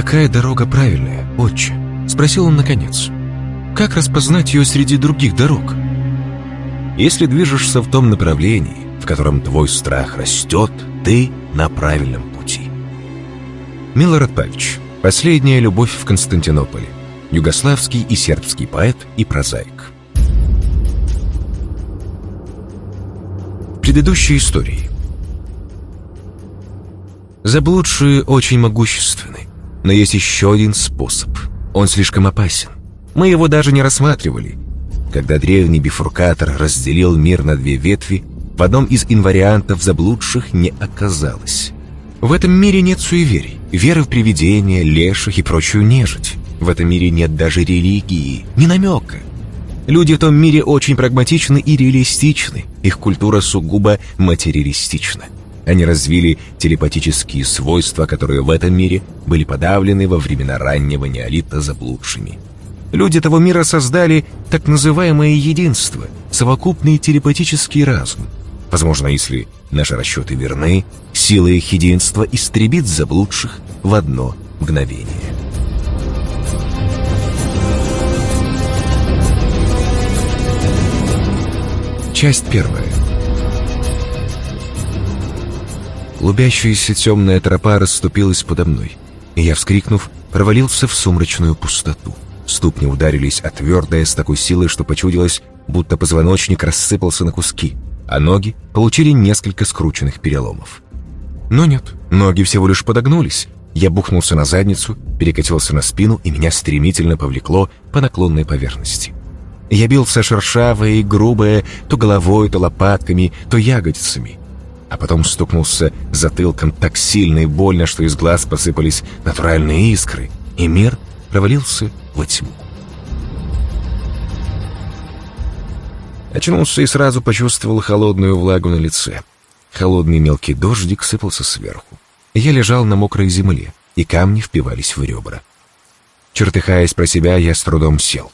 «Какая дорога правильная, отче?» — спросил он наконец. «Как распознать ее среди других дорог?» «Если движешься в том направлении, в котором твой страх растет, ты на правильном пути». Милорад Павич. Последняя любовь в Константинополе. Югославский и сербский поэт и прозаик. Предыдущие истории. Заблудшие очень могущественны, но есть еще один способ. Он слишком опасен. Мы его даже не рассматривали. Когда древний бифуркатор разделил мир на две ветви, в одном из инвариантов заблудших не оказалось. В этом мире нет суеверий, веры в привидения, леших и прочую нежить. В этом мире нет даже религии, ни намека. Люди в том мире очень прагматичны и реалистичны. Их культура сугубо материалистична. Они развили телепатические свойства, которые в этом мире были подавлены во времена раннего неолита заблудшими. Люди того мира создали так называемое единство, совокупный телепатический разум. Возможно, если наши расчеты верны, сила их единства истребит заблудших в одно мгновение. Часть первая. Лубящаяся темная тропа расступилась подо мной, и я, вскрикнув, провалился в сумрачную пустоту. Ступни ударились о твердое с такой силой, что почудилось, будто позвоночник рассыпался на куски, а ноги получили несколько скрученных переломов. Но нет, ноги всего лишь подогнулись. Я бухнулся на задницу, перекатился на спину, и меня стремительно повлекло по наклонной поверхности. Я бился шершавое и грубое, то головой, то лопатками, то ягодицами. А потом стукнулся затылком так сильно и больно, что из глаз посыпались натуральные искры, и мир провалился во тьму. Очнулся и сразу почувствовал холодную влагу на лице. Холодный мелкий дождик сыпался сверху. Я лежал на мокрой земле, и камни впивались в ребра. Чертыхаясь про себя, я с трудом сел.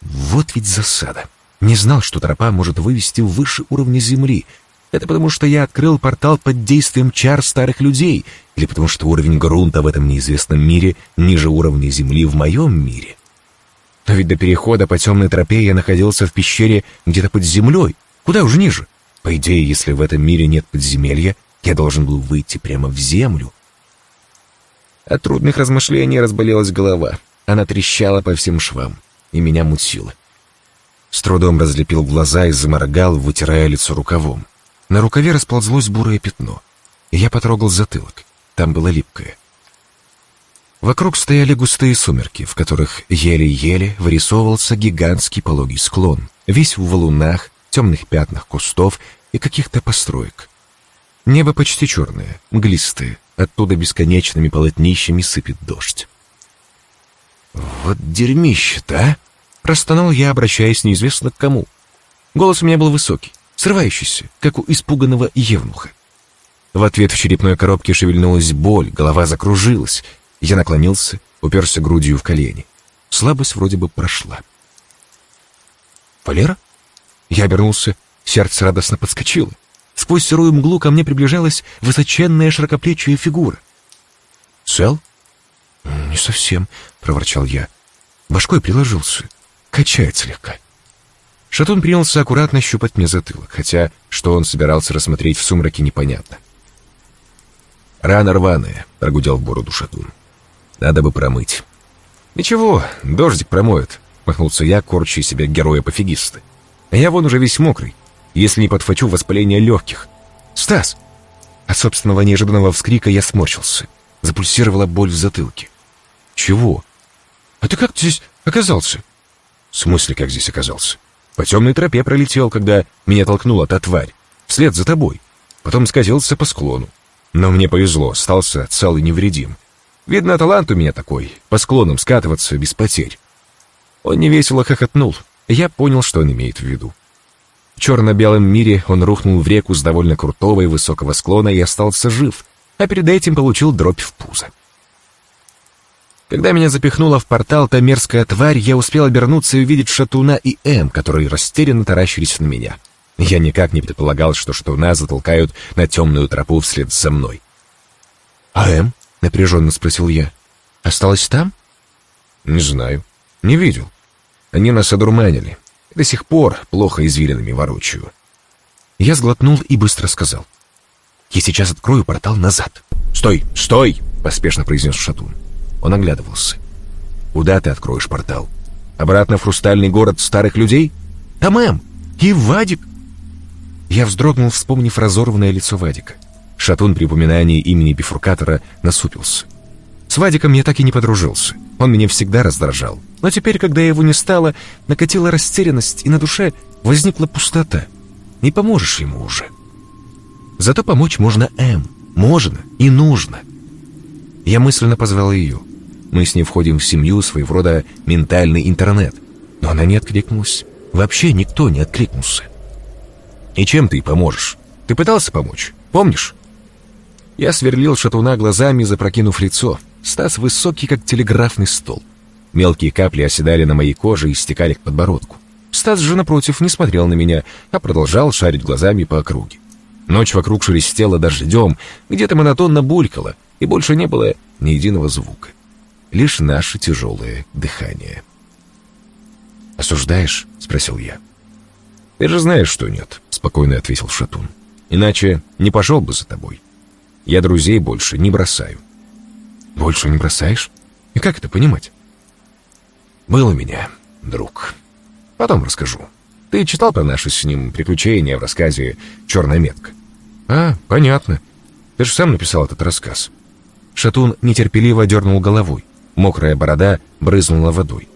Вот ведь засада. Не знал, что тропа может вывести выше уровня земли. Это потому, что я открыл портал под действием чар старых людей, или потому что уровень грунта в этом неизвестном мире ниже уровня земли в моем мире. Но ведь до перехода по темной тропе я находился в пещере где-то под землей, куда уже ниже. По идее, если в этом мире нет подземелья, я должен был выйти прямо в землю. От трудных размышлений разболелась голова. Она трещала по всем швам и меня мутило. С трудом разлепил глаза и заморгал, вытирая лицо рукавом. На рукаве расползлось бурое пятно, я потрогал затылок. Там было липкое. Вокруг стояли густые сумерки, в которых еле-еле вырисовывался гигантский пологий склон, весь в валунах, темных пятнах кустов и каких-то построек. Небо почти черное, мглистое, оттуда бесконечными полотнищами сыпет дождь. «Вот дерьмище-то, а!» — простонал я, обращаясь неизвестно к кому. Голос у меня был высокий, срывающийся, как у испуганного евнуха. В ответ в черепной коробке шевельнулась боль, голова закружилась. Я наклонился, уперся грудью в колени. Слабость вроде бы прошла. «Валера?» Я обернулся, сердце радостно подскочило. Сквозь сырую мглу ко мне приближалась высоченная широкоплечья фигура. «Цел?» «Не совсем», — проворчал я. Башкой приложился. Качает слегка. Шатун принялся аккуратно щупать мне затылок, хотя что он собирался рассмотреть в сумраке, непонятно. «Рана рваная», — прогудел в бороду Шатун. «Надо бы промыть». «Ничего, дождик промоет», — махнулся я, корча себя героя-пофигиста. «А я вон уже весь мокрый, если не подхвачу воспаление легких. Стас!» От собственного неожиданного вскрика я сморщился. Запульсировала боль в затылке. «Чего?» «А ты как здесь оказался?» «В смысле, как здесь оказался?» «По темной тропе пролетел, когда меня толкнула та тварь. Вслед за тобой. Потом скатился по склону. Но мне повезло, остался цел и невредим. Видно, талант у меня такой, по склонам скатываться без потерь». Он невесело хохотнул. Я понял, что он имеет в виду. В черно-белом мире он рухнул в реку с довольно крутого и высокого склона и остался жив, а перед этим получил дробь в пузо. Когда меня запихнула в портал та мерзкая тварь, я успел обернуться и увидеть Шатуна и М, которые растерянно таращились на меня. Я никак не предполагал, что Шатуна затолкают на темную тропу вслед за мной. «А М?» — напряженно спросил я. Осталось там? Не знаю. Не видел. Они нас одурманили. До сих пор плохо извилинами ворочаю. Я сглотнул и быстро сказал. Я сейчас открою портал назад. «Стой! Стой!» — поспешно произнес Шатун. Он оглядывался. «Куда ты откроешь портал? Обратно в хрустальный город старых людей?» «Да, мэм! И Вадик!» Я вздрогнул, вспомнив разорванное лицо Вадика. Шатун при упоминании имени бифуркатора насупился. С Вадиком я так и не подружился. Он меня всегда раздражал. Но теперь, когда его не стало, накатила растерянность, и на душе возникла пустота. Не поможешь ему уже. Зато помочь можно М. Можно и нужно. Я мысленно позвал ее. Мы с ней входим в семью, своего рода ментальный интернет. Но она не откликнулась. Вообще никто не откликнулся. «И чем ты поможешь? Ты пытался помочь? Помнишь?» Я сверлил шатуна глазами, запрокинув лицо. Стас высокий, как телеграфный стол. Мелкие капли оседали на моей коже и стекали к подбородку. Стас же, напротив, не смотрел на меня, а продолжал шарить глазами по округе. Ночь вокруг шелестела дождем, где-то монотонно булькало, и больше не было ни единого звука. Лишь наше тяжелое дыхание. «Осуждаешь?» — спросил я. «Ты же знаешь, что нет», — спокойно ответил Шатун. «Иначе не пошел бы за тобой. Я друзей больше не бросаю». «Больше не бросаешь? И как это понимать?» «Был у меня друг. Потом расскажу. Ты читал про наши с ним приключения в рассказе «Черная метка»?» «А, понятно. Ты же сам написал этот рассказ». Шатун нетерпеливо дернул головой. Мокрая борода брызнула водой.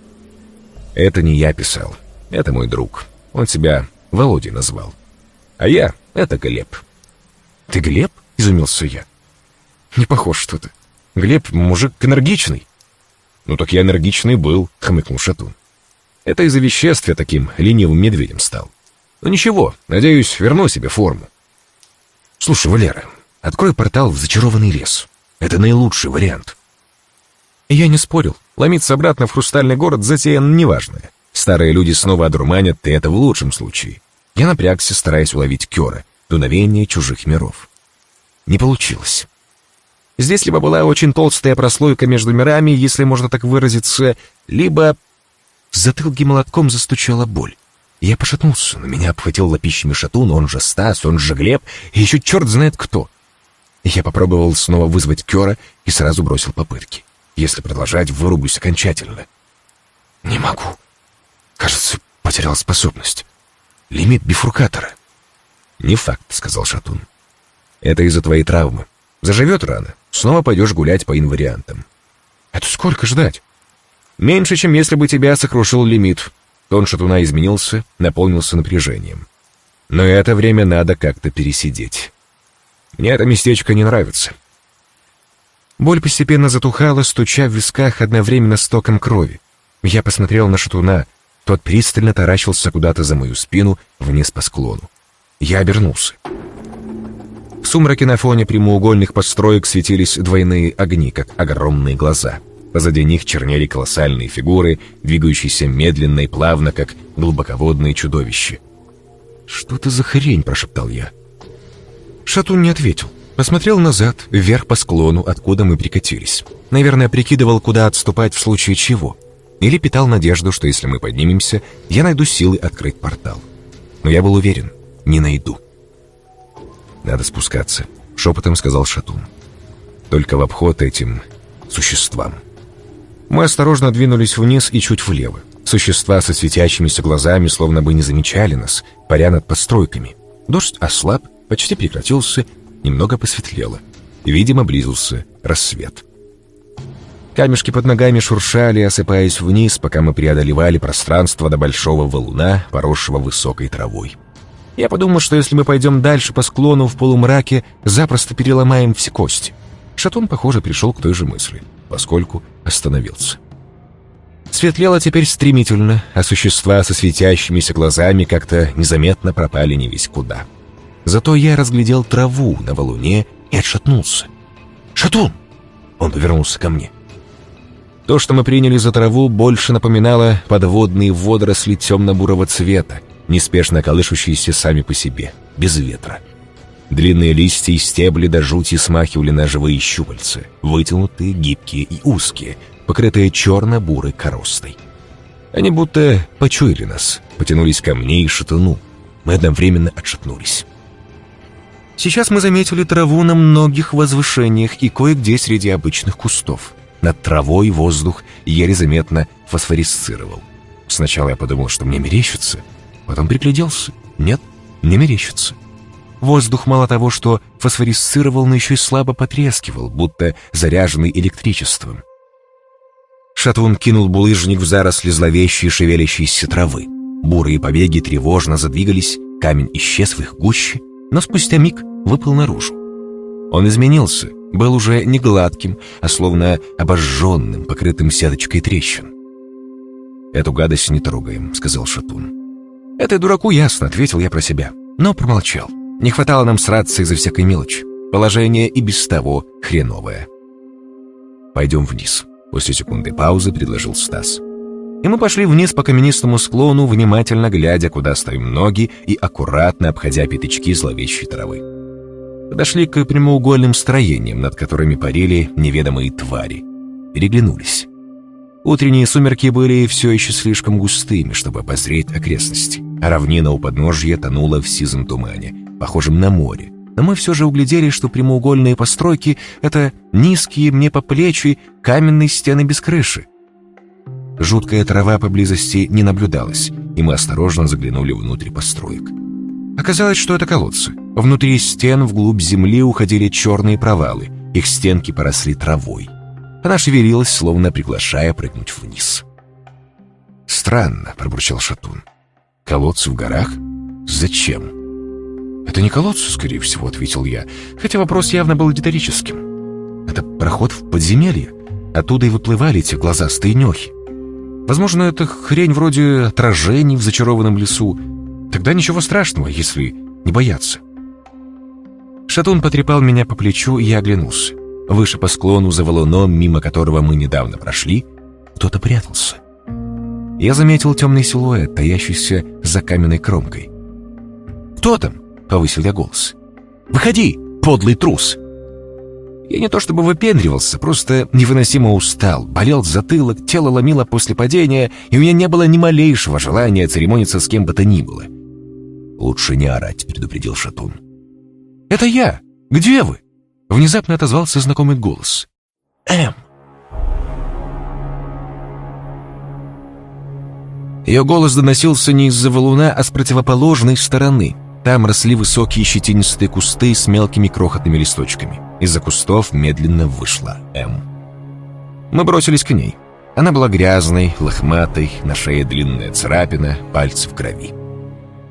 «Это не я писал. Это мой друг. Он себя Володей назвал. А я — это Глеб». «Ты Глеб?» — изумился я. «Не похож что-то. Глеб — мужик энергичный». «Ну так я энергичный был», — хмыкнул Шатун. «Это из-за веществ я таким ленивым медведем стал. Но ну ничего, надеюсь, верну себе форму». «Слушай, Валера, открой портал в зачарованный лес. Это наилучший вариант». Я не спорил. Ломиться обратно в хрустальный город затея неважная. Старые люди снова одурманят, и это в лучшем случае. Я напрягся, стараясь уловить Кёра, дуновение чужих миров. Не получилось. Здесь либо была очень толстая прослойка между мирами, если можно так выразиться, либо... В затылке молотком застучала боль. Я пошатнулся, на меня обхватил лопищами шатун, он же Стас, он же Глеб, и еще черт знает кто. Я попробовал снова вызвать Кера и сразу бросил попытки. Если продолжать, вырублюсь окончательно. Не могу. Кажется, потерял способность. Лимит бифуркатора. «Не факт», — сказал Шатун. «Это из-за твоей травмы. Заживет рано. Снова пойдешь гулять по инвариантам». «Это сколько ждать?» «Меньше, чем если бы тебя сокрушил лимит». Тон Шатуна изменился, наполнился напряжением. «Но это время надо как-то пересидеть. Мне это местечко не нравится. Боль постепенно затухала, стуча в висках одновременно с током крови. Я посмотрел на шатуна. Тот пристально таращился куда-то за мою спину, вниз по склону. Я обернулся. В сумраке на фоне прямоугольных построек светились двойные огни, как огромные глаза. Позади них чернели колоссальные фигуры, двигающиеся медленно и плавно, как глубоководные чудовища. «Что это за хрень?» – прошептал я. Шатун не ответил. Посмотрел назад, вверх по склону, откуда мы прикатились. Наверное, прикидывал, куда отступать в случае чего. Или питал надежду, что если мы поднимемся, я найду силы открыть портал. Но я был уверен, не найду. «Надо спускаться», — шепотом сказал Шатун. «Только в обход этим существам». Мы осторожно двинулись вниз и чуть влево. Существа со светящимися глазами словно бы не замечали нас, паря над постройками. Дождь ослаб, почти прекратился, немного посветлело. Видимо, близился рассвет. Камешки под ногами шуршали, осыпаясь вниз, пока мы преодолевали пространство до большого валуна, поросшего высокой травой. Я подумал, что если мы пойдем дальше по склону в полумраке, запросто переломаем все кости. Шатун, похоже, пришел к той же мысли, поскольку остановился. Светлело теперь стремительно, а существа со светящимися глазами как-то незаметно пропали не весь куда. — Зато я разглядел траву на валуне и отшатнулся. «Шатун!» Он повернулся ко мне. То, что мы приняли за траву, больше напоминало подводные водоросли темно-бурого цвета, неспешно колышущиеся сами по себе, без ветра. Длинные листья и стебли до жути смахивали на живые щупальца, вытянутые, гибкие и узкие, покрытые черно-бурой коростой. Они будто почуяли нас, потянулись ко мне и шатуну. Мы одновременно отшатнулись. Сейчас мы заметили траву на многих возвышениях и кое-где среди обычных кустов. Над травой воздух еле заметно фосфорисцировал. Сначала я подумал, что мне мерещится, потом пригляделся. Нет, не мерещится. Воздух мало того, что фосфорисцировал, но еще и слабо потрескивал, будто заряженный электричеством. Шатун кинул булыжник в заросли зловещей шевелящейся травы. Бурые побеги тревожно задвигались, камень исчез в их гуще, но спустя миг выплыл наружу. Он изменился, был уже не гладким, а словно обожженным, покрытым сеточкой трещин. «Эту гадость не трогаем», — сказал Шатун. «Это дураку ясно», — ответил я про себя, но промолчал. Не хватало нам сраться из-за всякой мелочи. Положение и без того хреновое. «Пойдем вниз», — после секунды паузы предложил Стас. И мы пошли вниз по каменистому склону, внимательно глядя, куда ставим ноги и аккуратно обходя пятачки зловещей травы. Подошли к прямоугольным строениям, над которыми парили неведомые твари. Переглянулись. Утренние сумерки были все еще слишком густыми, чтобы обозреть окрестности, а равнина у подножья тонула в сизом тумане, похожим на море. Но мы все же углядели, что прямоугольные постройки — это низкие мне по плечи каменные стены без крыши. Жуткая трава поблизости не наблюдалась, и мы осторожно заглянули внутрь построек. Оказалось, что это колодцы. Внутри стен вглубь земли уходили черные провалы, их стенки поросли травой. Она шевелилась, словно приглашая прыгнуть вниз. «Странно», — пробурчал Шатун. «Колодцы в горах? Зачем?» «Это не колодцы, скорее всего», — ответил я, хотя вопрос явно был риторическим. «Это проход в подземелье. Оттуда и выплывали эти глазастые нехи. Возможно, это хрень вроде отражений в зачарованном лесу. Тогда ничего страшного, если не бояться». Шатун потрепал меня по плечу, и я оглянулся. Выше по склону за валуном, мимо которого мы недавно прошли, кто-то прятался. Я заметил темный силуэт, таящийся за каменной кромкой. «Кто там?» повысил я голос. «Выходи, подлый трус!» Я не то чтобы выпендривался, просто невыносимо устал, болел затылок, тело ломило после падения, и у меня не было ни малейшего желания церемониться с кем бы то ни было. «Лучше не орать», — предупредил Шатун. «Это я! Где вы?» Внезапно отозвался знакомый голос. «Эм!» Ее голос доносился не из-за валуна, а с противоположной стороны — там росли высокие щетинистые кусты с мелкими крохотными листочками. Из-за кустов медленно вышла М. Мы бросились к ней. Она была грязной, лохматой, на шее длинная царапина, пальцы в крови.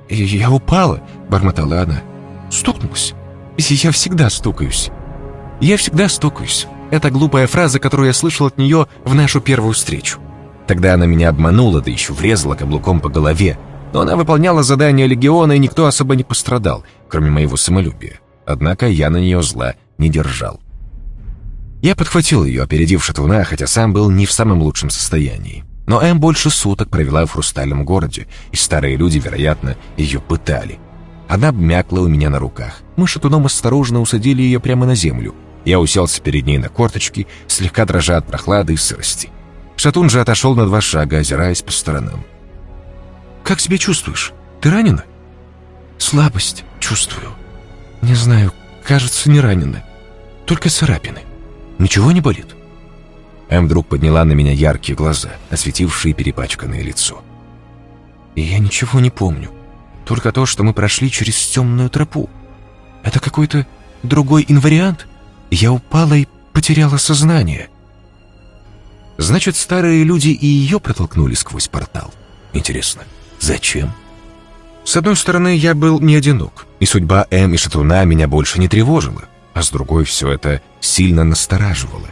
«Я упала», — бормотала она. «Стукнулась. Я всегда стукаюсь. Я всегда стукаюсь. Это глупая фраза, которую я слышал от нее в нашу первую встречу. Тогда она меня обманула, да еще врезала каблуком по голове, но она выполняла задание легиона, и никто особо не пострадал, кроме моего самолюбия. Однако я на нее зла не держал. Я подхватил ее, опередив шатуна, хотя сам был не в самом лучшем состоянии. Но Эм больше суток провела в хрустальном городе, и старые люди, вероятно, ее пытали. Она обмякла у меня на руках. Мы шатуном осторожно усадили ее прямо на землю. Я уселся перед ней на корточки, слегка дрожа от прохлады и сырости. Шатун же отошел на два шага, озираясь по сторонам. Как себя чувствуешь? Ты ранена?» «Слабость чувствую. Не знаю, кажется, не ранена. Только царапины. Ничего не болит?» Эм вдруг подняла на меня яркие глаза, осветившие перепачканное лицо. «И я ничего не помню. Только то, что мы прошли через темную тропу. Это какой-то другой инвариант. Я упала и потеряла сознание». Значит, старые люди и ее протолкнули сквозь портал. Интересно, Зачем? С одной стороны, я был не одинок, и судьба М и Шатуна меня больше не тревожила, а с другой все это сильно настораживало.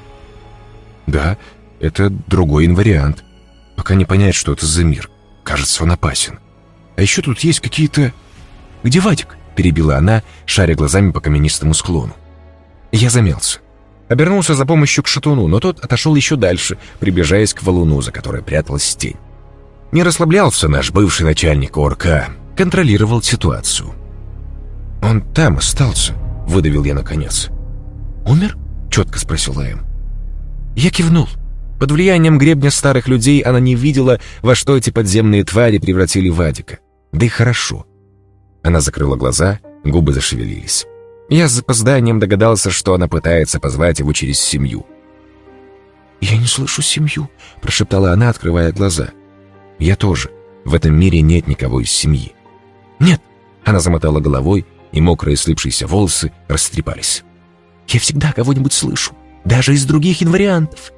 Да, это другой инвариант. Пока не понять, что это за мир. Кажется, он опасен. А еще тут есть какие-то... «Где Вадик?» — перебила она, шаря глазами по каменистому склону. Я замялся. Обернулся за помощью к шатуну, но тот отошел еще дальше, приближаясь к валуну, за которой пряталась тень. Не расслаблялся наш бывший начальник ОРК, контролировал ситуацию. «Он там остался», — выдавил я наконец. «Умер?» — четко спросила Эм. Я кивнул. Под влиянием гребня старых людей она не видела, во что эти подземные твари превратили Вадика. Да и хорошо. Она закрыла глаза, губы зашевелились. Я с запозданием догадался, что она пытается позвать его через семью. «Я не слышу семью», — прошептала она, открывая глаза. «Я тоже. В этом мире нет никого из семьи». «Нет», — она замотала головой, и мокрые слипшиеся волосы растрепались. «Я всегда кого-нибудь слышу, даже из других инвариантов.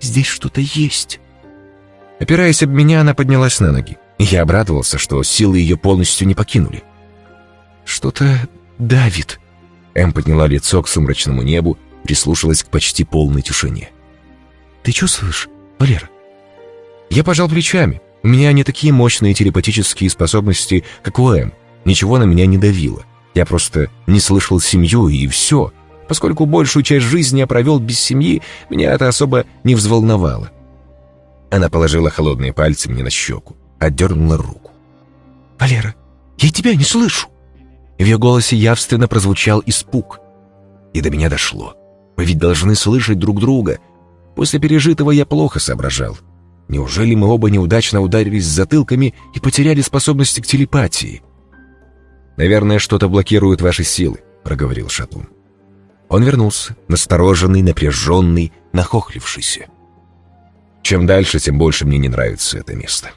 Здесь что-то есть». Опираясь об меня, она поднялась на ноги. Я обрадовался, что силы ее полностью не покинули. «Что-то давит». Эм подняла лицо к сумрачному небу, прислушалась к почти полной тишине. «Ты чувствуешь, Валера?» Я пожал плечами. У меня не такие мощные телепатические способности, как у Эм. Ничего на меня не давило. Я просто не слышал семью, и все. Поскольку большую часть жизни я провел без семьи, меня это особо не взволновало. Она положила холодные пальцы мне на щеку, отдернула руку. «Валера, я тебя не слышу!» В ее голосе явственно прозвучал испуг. И до меня дошло. Мы ведь должны слышать друг друга. После пережитого я плохо соображал. Неужели мы оба неудачно ударились затылками и потеряли способности к телепатии? «Наверное, что-то блокирует ваши силы», — проговорил Шатун. Он вернулся, настороженный, напряженный, нахохлившийся. Чем дальше, тем больше мне не нравится это место.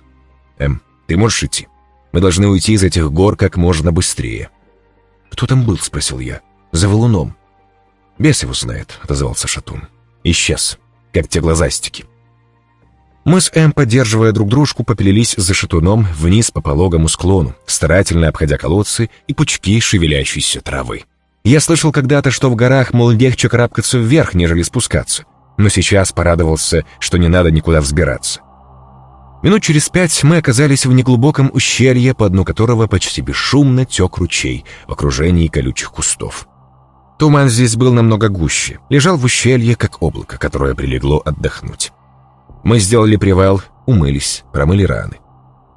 Эм, ты можешь идти? Мы должны уйти из этих гор как можно быстрее. «Кто там был?» — спросил я. «За валуном». «Бес его знает», — отозвался Шатун. «Исчез, как те глазастики». Мы с Эм, поддерживая друг дружку, поплелись за шатуном вниз по пологому склону, старательно обходя колодцы и пучки шевелящейся травы. Я слышал когда-то, что в горах, мол, легче карабкаться вверх, нежели спускаться, но сейчас порадовался, что не надо никуда взбираться. Минут через пять мы оказались в неглубоком ущелье, по дну которого почти бесшумно тек ручей в окружении колючих кустов. Туман здесь был намного гуще, лежал в ущелье, как облако, которое прилегло отдохнуть. Мы сделали привал, умылись, промыли раны.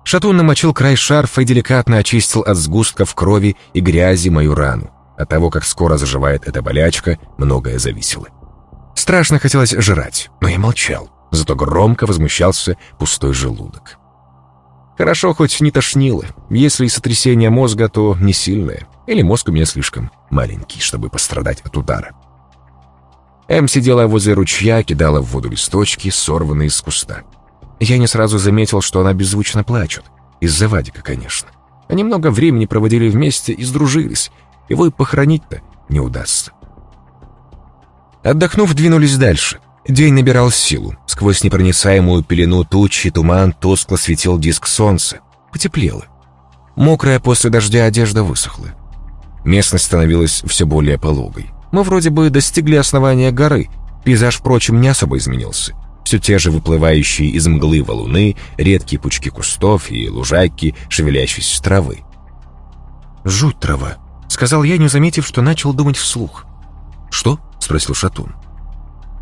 Шатун намочил край шарфа и деликатно очистил от сгустков крови и грязи мою рану. От того, как скоро заживает эта болячка, многое зависело. Страшно хотелось жрать, но я молчал зато громко возмущался пустой желудок. Хорошо, хоть не тошнило. Если и сотрясение мозга, то не сильное. Или мозг у меня слишком маленький, чтобы пострадать от удара. Эм сидела возле ручья, кидала в воду листочки, сорванные из куста. Я не сразу заметил, что она беззвучно плачет. Из-за Вадика, конечно. Они много времени проводили вместе и сдружились. Его и похоронить-то не удастся. Отдохнув, двинулись дальше — День набирал силу. Сквозь непроницаемую пелену тучи туман тускло светил диск солнца. Потеплело. Мокрая после дождя одежда высохла. Местность становилась все более пологой. Мы вроде бы достигли основания горы. Пейзаж, впрочем, не особо изменился. Все те же выплывающие из мглы валуны, редкие пучки кустов и лужайки, шевелящиеся травы. «Жуть трава», — сказал я, не заметив, что начал думать вслух. «Что?» — спросил Шатун.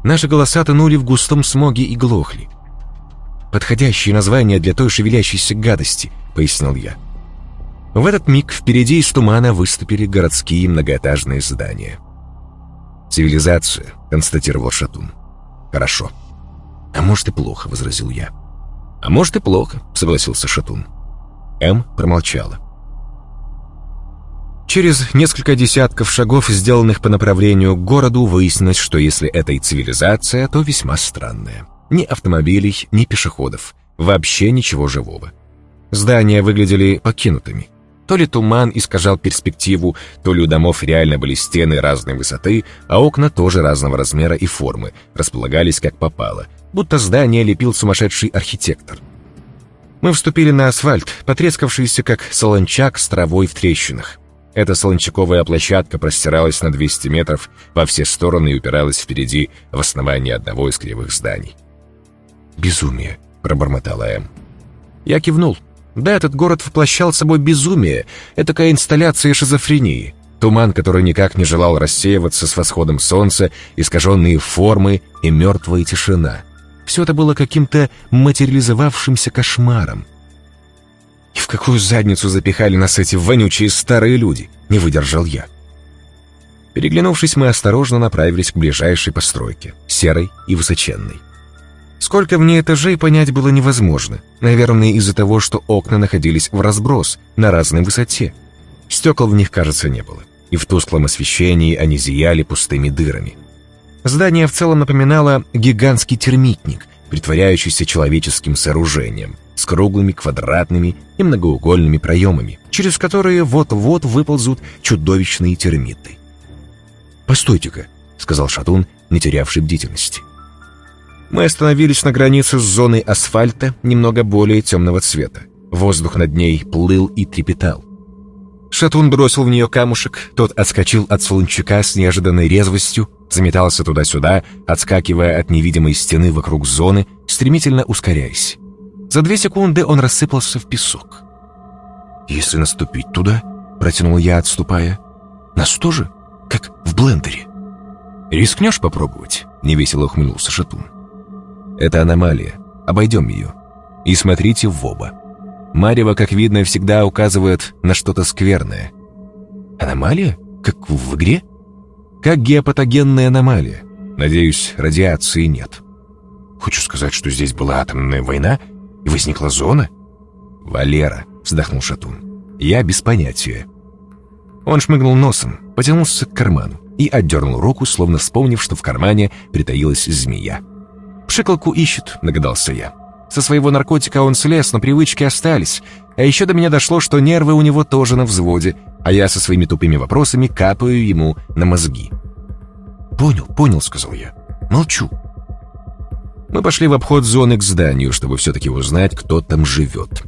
Наши голоса тонули в густом смоге и глохли. «Подходящее название для той шевелящейся гадости», — пояснил я. В этот миг впереди из тумана выступили городские многоэтажные здания. «Цивилизация», — констатировал Шатун. «Хорошо». «А может и плохо», — возразил я. «А может и плохо», — согласился Шатун. М промолчала. Через несколько десятков шагов, сделанных по направлению к городу, выяснилось, что если это и цивилизация, то весьма странная. Ни автомобилей, ни пешеходов. Вообще ничего живого. Здания выглядели покинутыми. То ли туман искажал перспективу, то ли у домов реально были стены разной высоты, а окна тоже разного размера и формы, располагались как попало, будто здание лепил сумасшедший архитектор. Мы вступили на асфальт, потрескавшийся как солончак с травой в трещинах. Эта солончаковая площадка простиралась на 200 метров во все стороны и упиралась впереди в основании одного из кривых зданий. «Безумие», — пробормотала Эм. Я кивнул. Да, этот город воплощал собой безумие, этакая инсталляция шизофрении. Туман, который никак не желал рассеиваться с восходом солнца, искаженные формы и мертвая тишина. Все это было каким-то материализовавшимся кошмаром. И в какую задницу запихали нас эти вонючие старые люди? Не выдержал я. Переглянувшись, мы осторожно направились к ближайшей постройке, серой и высоченной. Сколько в ней этажей, понять было невозможно. Наверное, из-за того, что окна находились в разброс, на разной высоте. Стекол в них, кажется, не было. И в тусклом освещении они зияли пустыми дырами. Здание в целом напоминало гигантский термитник, притворяющийся человеческим сооружением, с круглыми, квадратными и многоугольными проемами, через которые вот-вот выползут чудовищные термиты. «Постойте-ка», — сказал Шатун, не терявший бдительности. Мы остановились на границе с зоной асфальта, немного более темного цвета. Воздух над ней плыл и трепетал. Шатун бросил в нее камушек, тот отскочил от солончака с неожиданной резвостью, заметался туда-сюда, отскакивая от невидимой стены вокруг зоны, стремительно ускоряясь. За две секунды он рассыпался в песок. «Если наступить туда», — протянул я, отступая, — «нас тоже, как в блендере». «Рискнешь попробовать?» — невесело ухмыльнулся Шатун. Это аномалия. Обойдем ее. И смотрите в оба. Марева, как видно, всегда указывает на что-то скверное. Аномалия? Как в игре? Как геопатогенная аномалия. Надеюсь, радиации нет. Хочу сказать, что здесь была атомная война и возникла зона? Валера, вздохнул Шатун. Я без понятия. Он шмыгнул носом, потянулся к карману и отдернул руку, словно вспомнив, что в кармане притаилась змея. «Пшикалку ищет», — догадался я. Со своего наркотика он слез, но привычки остались. А еще до меня дошло, что нервы у него тоже на взводе, а я со своими тупыми вопросами капаю ему на мозги. «Понял, понял», — сказал я. «Молчу». Мы пошли в обход зоны к зданию, чтобы все-таки узнать, кто там живет.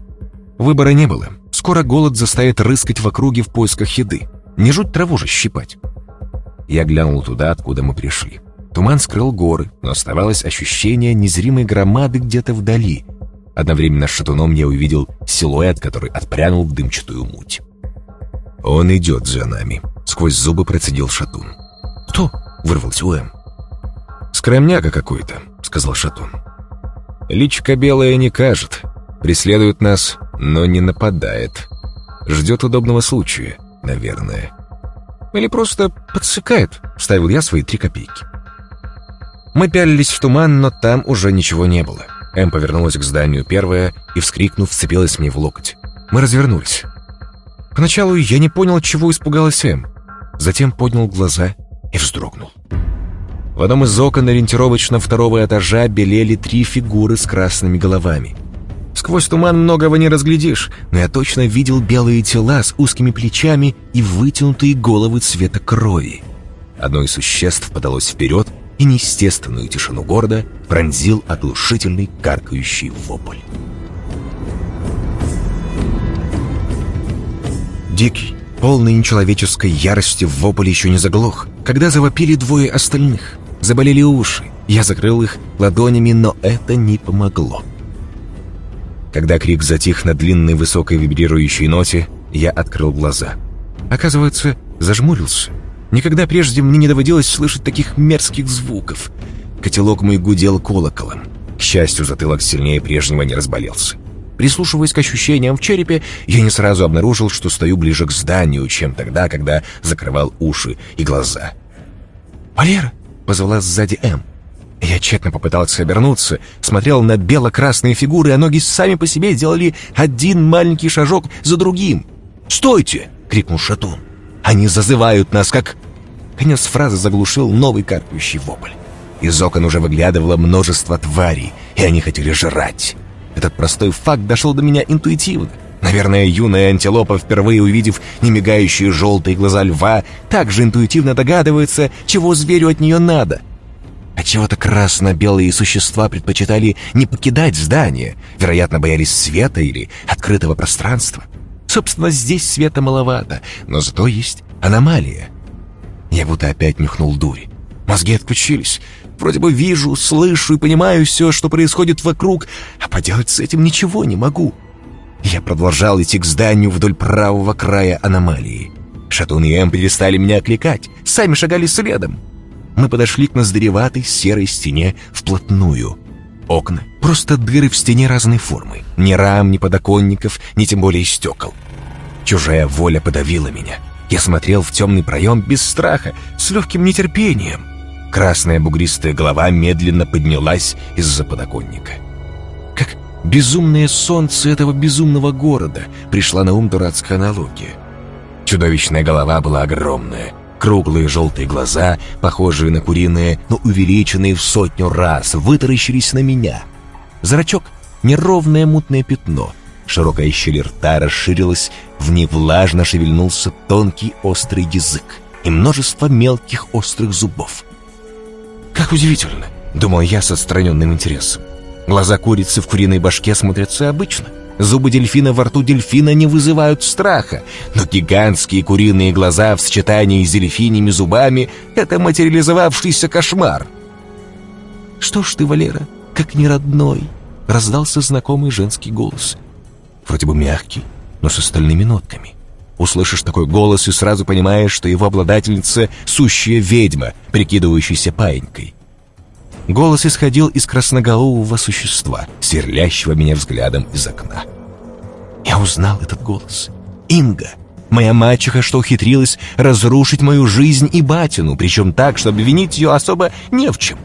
Выбора не было. Скоро голод заставит рыскать в округе в поисках еды. Не жуть траву же щипать. Я глянул туда, откуда мы пришли. Туман скрыл горы, но оставалось ощущение незримой громады где-то вдали. Одновременно с шатуном я увидел силуэт, который отпрянул в дымчатую муть. «Он идет за нами», — сквозь зубы процедил шатун. «Кто?» — вырвался Уэм. «Скромняга какой-то», — сказал шатун. «Личка белая не кажет, преследует нас, но не нападает. Ждет удобного случая, наверное». «Или просто подсыкает», — вставил я свои три копейки. Мы пялились в туман, но там уже ничего не было. Эм повернулась к зданию первая и, вскрикнув, вцепилась мне в локоть. Мы развернулись. Поначалу я не понял, чего испугалась Эм. Затем поднял глаза и вздрогнул. В одном из окон ориентировочно второго этажа белели три фигуры с красными головами. Сквозь туман многого не разглядишь, но я точно видел белые тела с узкими плечами и вытянутые головы цвета крови. Одно из существ подалось вперед и неестественную тишину города пронзил оглушительный каркающий вопль. Дикий, полный нечеловеческой ярости вопль еще не заглох, когда завопили двое остальных. Заболели уши, я закрыл их ладонями, но это не помогло. Когда крик затих на длинной высокой вибрирующей ноте, я открыл глаза. Оказывается, зажмурился Никогда прежде мне не доводилось слышать таких мерзких звуков. Котелок мой гудел колоколом. К счастью, затылок сильнее прежнего не разболелся. Прислушиваясь к ощущениям в черепе, я не сразу обнаружил, что стою ближе к зданию, чем тогда, когда закрывал уши и глаза. «Валера!» — позвала сзади М. Я тщетно попытался обернуться, смотрел на бело-красные фигуры, а ноги сами по себе делали один маленький шажок за другим. «Стойте!» — крикнул Шатун. «Они зазывают нас, как Конец фразы заглушил новый каркающий вопль. Из окон уже выглядывало множество тварей, и они хотели жрать. Этот простой факт дошел до меня интуитивно. Наверное, юная антилопа, впервые увидев немигающие желтые глаза льва, также интуитивно догадывается, чего зверю от нее надо. А чего-то красно-белые существа предпочитали не покидать здание, вероятно, боялись света или открытого пространства. Собственно, здесь света маловато, но зато есть аномалия — я будто опять нюхнул дурь. Мозги отключились. Вроде бы вижу, слышу и понимаю все, что происходит вокруг, а поделать с этим ничего не могу. Я продолжал идти к зданию вдоль правого края аномалии. Шатун и Эм перестали меня окликать, сами шагали следом. Мы подошли к ноздреватой серой стене вплотную. Окна, Просто дыры в стене разной формы. Ни рам, ни подоконников, ни тем более стекол. Чужая воля подавила меня. Я смотрел в темный проем без страха, с легким нетерпением. Красная бугристая голова медленно поднялась из-за подоконника. Безумное солнце этого безумного города пришла на ум дурацкая аналогия. Чудовищная голова была огромная, круглые желтые глаза, похожие на куриные, но увеличенные в сотню раз, вытаращились на меня. Зрачок — неровное мутное пятно. Широкая щель рта расширилась, в ней влажно шевельнулся тонкий острый язык и множество мелких острых зубов. «Как удивительно!» — думал я с отстраненным интересом. Глаза курицы в куриной башке смотрятся обычно. Зубы дельфина во рту дельфина не вызывают страха, но гигантские куриные глаза в сочетании с дельфиньими зубами — это материализовавшийся кошмар. «Что ж ты, Валера, как не родной!» — раздался знакомый женский голос. Вроде бы мягкий, но с остальными нотками. Услышишь такой голос и сразу понимаешь, что его обладательница — сущая ведьма, прикидывающаяся паинькой. Голос исходил из красноголового существа, сверлящего меня взглядом из окна. Я узнал этот голос. Инга, моя мачеха, что ухитрилась разрушить мою жизнь и батину, причем так, чтобы винить ее особо не в чем.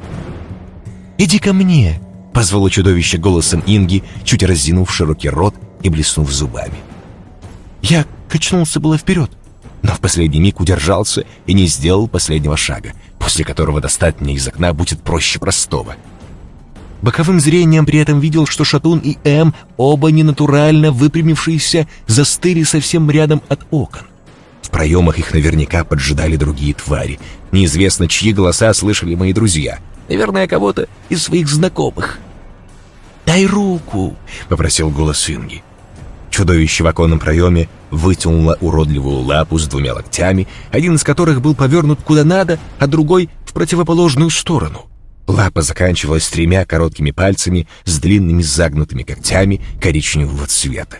«Иди ко мне!» — позвало чудовище голосом Инги, чуть разинув широкий рот и блеснув зубами. Я качнулся было вперед, но в последний миг удержался и не сделал последнего шага, после которого достать меня из окна будет проще простого. Боковым зрением при этом видел, что Шатун и М, оба ненатурально выпрямившиеся, застыли совсем рядом от окон. В проемах их наверняка поджидали другие твари. Неизвестно, чьи голоса слышали мои друзья. Наверное, кого-то из своих знакомых. «Дай руку!» — попросил голос Инги. Чудовище в оконном проеме вытянуло уродливую лапу с двумя локтями, один из которых был повернут куда надо, а другой — в противоположную сторону. Лапа заканчивалась тремя короткими пальцами с длинными загнутыми когтями коричневого цвета.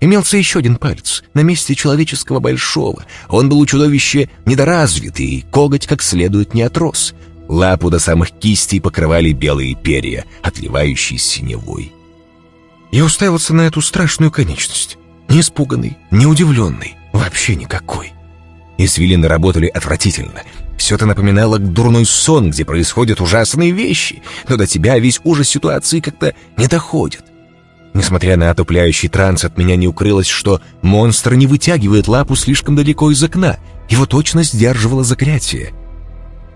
Имелся еще один палец, на месте человеческого большого. Он был у чудовища недоразвитый, и коготь как следует не отрос. Лапу до самых кистей покрывали белые перья, отливающие синевой. Я уставился на эту страшную конечность. Не испуганный, не удивленный, вообще никакой. Извилины работали отвратительно. Все это напоминало дурной сон, где происходят ужасные вещи, но до тебя весь ужас ситуации как-то не доходит. Несмотря на отупляющий транс, от меня не укрылось, что монстр не вытягивает лапу слишком далеко из окна. Его точно сдерживало заклятие.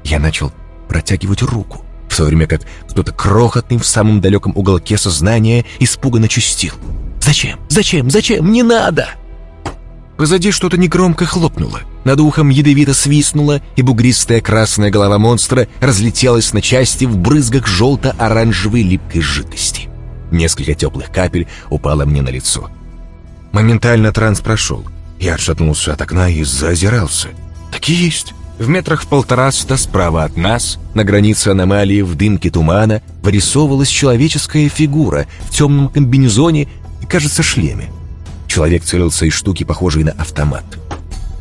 Я начал протягивать руку в то время как кто-то крохотный в самом далеком уголке сознания испуганно чистил. «Зачем? Зачем? Зачем? Не надо!» Позади что-то негромко хлопнуло. Над ухом ядовито свистнуло, и бугристая красная голова монстра разлетелась на части в брызгах желто-оранжевой липкой жидкости. Несколько теплых капель упало мне на лицо. Моментально транс прошел. Я отшатнулся от окна и зазирался. Так и есть. В метрах в полтораста справа от нас, на границе аномалии в дымке тумана, вырисовывалась человеческая фигура в темном комбинезоне кажется, шлеме. Человек целился из штуки, похожей на автомат.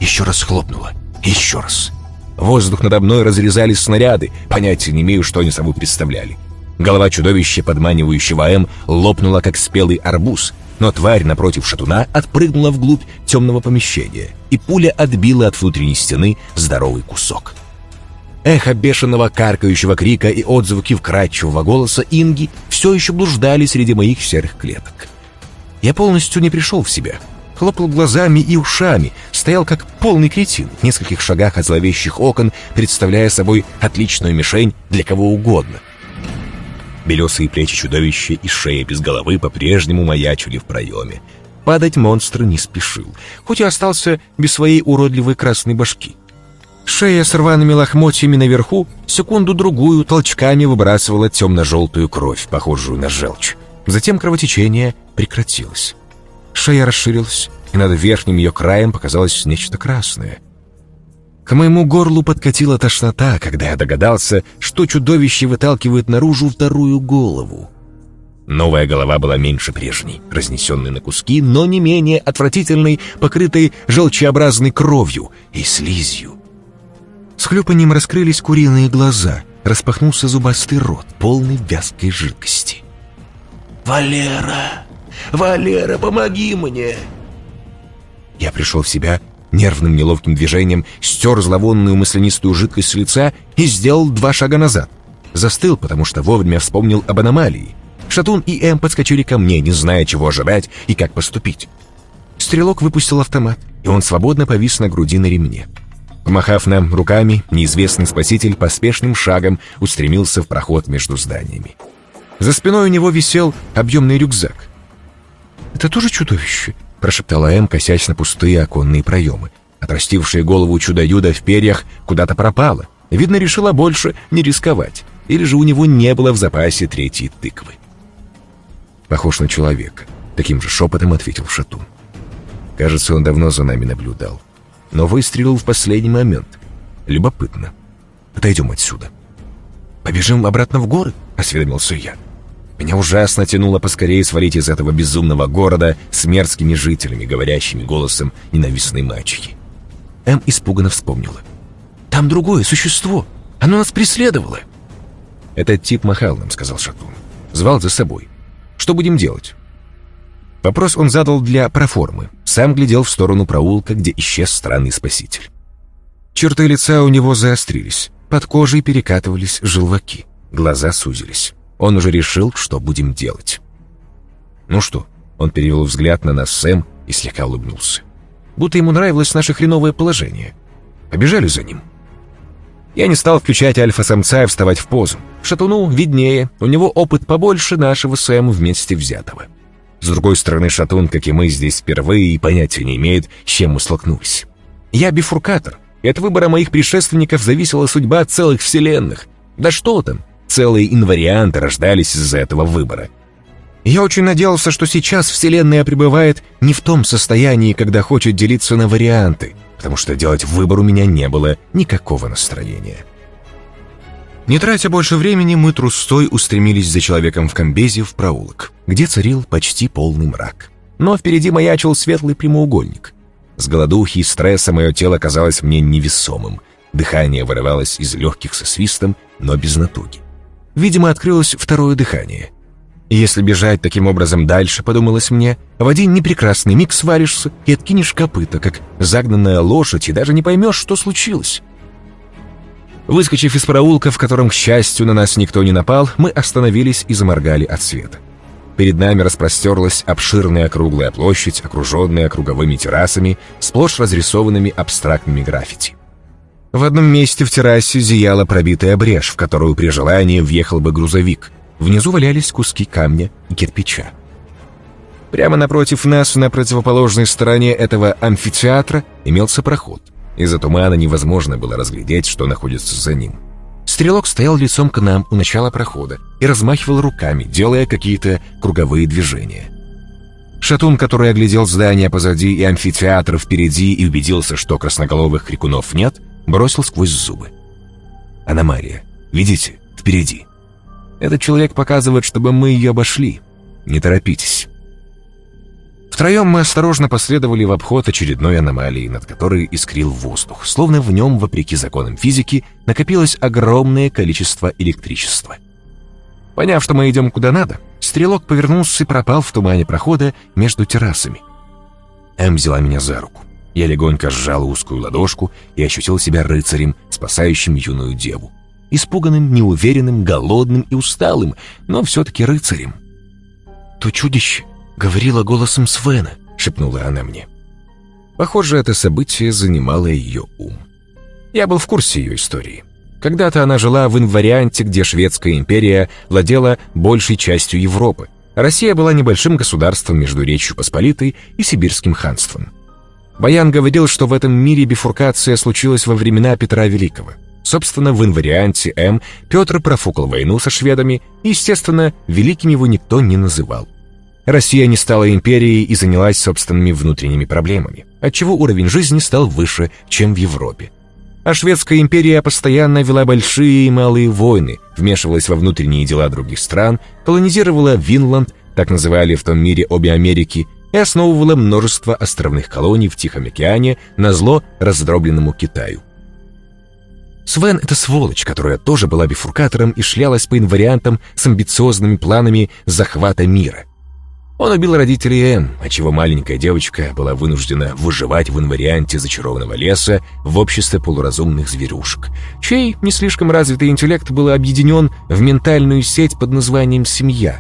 Еще раз хлопнуло. Еще раз. Воздух надо мной разрезали снаряды, понятия не имею, что они собой представляли. Голова чудовища, подманивающего М, лопнула, как спелый арбуз, но тварь напротив шатуна отпрыгнула вглубь темного помещения, и пуля отбила от внутренней стены здоровый кусок. Эхо бешеного каркающего крика и отзвуки вкрадчивого голоса Инги все еще блуждали среди моих серых клеток. Я полностью не пришел в себя. Хлопал глазами и ушами, стоял как полный кретин в нескольких шагах от зловещих окон, представляя собой отличную мишень для кого угодно — Белесые плечи чудовища и шея без головы по-прежнему маячили в проеме. Падать монстр не спешил, хоть и остался без своей уродливой красной башки. Шея с рваными лохмотьями наверху секунду-другую толчками выбрасывала темно-желтую кровь, похожую на желчь. Затем кровотечение прекратилось. Шея расширилась, и над верхним ее краем показалось нечто красное — к моему горлу подкатила тошнота, когда я догадался, что чудовище выталкивает наружу вторую голову. Новая голова была меньше прежней, разнесенной на куски, но не менее отвратительной, покрытой желчеобразной кровью и слизью. С хлюпанием раскрылись куриные глаза, распахнулся зубастый рот, полный вязкой жидкости. «Валера! Валера, помоги мне!» Я пришел в себя, нервным неловким движением стер зловонную маслянистую жидкость с лица и сделал два шага назад. Застыл, потому что вовремя вспомнил об аномалии. Шатун и Эм подскочили ко мне, не зная, чего ожидать и как поступить. Стрелок выпустил автомат, и он свободно повис на груди на ремне. Помахав нам руками, неизвестный спаситель поспешным шагом устремился в проход между зданиями. За спиной у него висел объемный рюкзак. «Это тоже чудовище?» — прошептала Эм, косясь на пустые оконные проемы. Отрастившая голову чудо-юдо в перьях куда-то пропала. Видно, решила больше не рисковать. Или же у него не было в запасе третьей тыквы. «Похож на человека», — таким же шепотом ответил Шатун. Кажется, он давно за нами наблюдал. Но выстрелил в последний момент. Любопытно. Отойдем отсюда. «Побежим обратно в горы?» — осведомился я. Меня ужасно тянуло поскорее свалить из этого безумного города с мерзкими жителями, говорящими голосом ненавистной мачехи. Эм испуганно вспомнила. «Там другое существо. Оно нас преследовало». «Этот тип махал нам», — сказал Шатун. «Звал за собой. Что будем делать?» Вопрос он задал для проформы. Сам глядел в сторону проулка, где исчез странный спаситель. Черты лица у него заострились. Под кожей перекатывались желваки. Глаза сузились. Он уже решил, что будем делать. «Ну что?» Он перевел взгляд на нас Сэм и слегка улыбнулся. Будто ему нравилось наше хреновое положение. Побежали за ним. Я не стал включать альфа-самца и вставать в позу. Шатуну виднее, у него опыт побольше нашего Сэма вместе взятого. С другой стороны, Шатун, как и мы, здесь впервые и понятия не имеет, с чем мы столкнулись. Я бифуркатор, и от выбора моих предшественников зависела судьба целых вселенных. Да что там, целые инварианты рождались из-за этого выбора. Я очень надеялся, что сейчас Вселенная пребывает не в том состоянии, когда хочет делиться на варианты, потому что делать выбор у меня не было никакого настроения. Не тратя больше времени, мы трустой устремились за человеком в комбезе в проулок, где царил почти полный мрак. Но впереди маячил светлый прямоугольник. С голодухи и стресса мое тело казалось мне невесомым. Дыхание вырывалось из легких со свистом, но без натуги. Видимо, открылось второе дыхание. Если бежать таким образом дальше, подумалось мне, в один непрекрасный миг свалишься и откинешь копыта, как загнанная лошадь, и даже не поймешь, что случилось. Выскочив из проулка, в котором, к счастью, на нас никто не напал, мы остановились и заморгали от света. Перед нами распростерлась обширная круглая площадь, окруженная круговыми террасами, сплошь разрисованными абстрактными граффити. В одном месте в террасе зияла пробитая брешь, в которую при желании въехал бы грузовик. Внизу валялись куски камня и кирпича. Прямо напротив нас, на противоположной стороне этого амфитеатра, имелся проход. Из-за тумана невозможно было разглядеть, что находится за ним. Стрелок стоял лицом к нам у начала прохода и размахивал руками, делая какие-то круговые движения. Шатун, который оглядел здание позади и амфитеатр впереди и убедился, что красноголовых крикунов нет, бросил сквозь зубы. «Аномалия. Видите? Впереди. Этот человек показывает, чтобы мы ее обошли. Не торопитесь». Втроем мы осторожно последовали в обход очередной аномалии, над которой искрил воздух, словно в нем, вопреки законам физики, накопилось огромное количество электричества. Поняв, что мы идем куда надо, стрелок повернулся и пропал в тумане прохода между террасами. Эм взяла меня за руку. Я легонько сжал узкую ладошку и ощутил себя рыцарем, спасающим юную деву. Испуганным, неуверенным, голодным и усталым, но все-таки рыцарем. То чудище, говорила голосом Свена», — шепнула она мне. Похоже, это событие занимало ее ум. Я был в курсе ее истории. Когда-то она жила в инварианте, где шведская империя владела большей частью Европы. Россия была небольшим государством между Речью Посполитой и Сибирским ханством. Баян говорил, что в этом мире бифуркация случилась во времена Петра Великого. Собственно, в инварианте М Петр профукал войну со шведами, и, естественно, великим его никто не называл. Россия не стала империей и занялась собственными внутренними проблемами, отчего уровень жизни стал выше, чем в Европе. А шведская империя постоянно вела большие и малые войны, вмешивалась во внутренние дела других стран, колонизировала Винланд, так называли в том мире обе Америки, и основывала множество островных колоний в Тихом океане на зло раздробленному Китаю. Свен — это сволочь, которая тоже была бифуркатором и шлялась по инвариантам с амбициозными планами захвата мира. Он убил родителей Эм, отчего маленькая девочка была вынуждена выживать в инварианте зачарованного леса в обществе полуразумных зверюшек, чей не слишком развитый интеллект был объединен в ментальную сеть под названием «семья».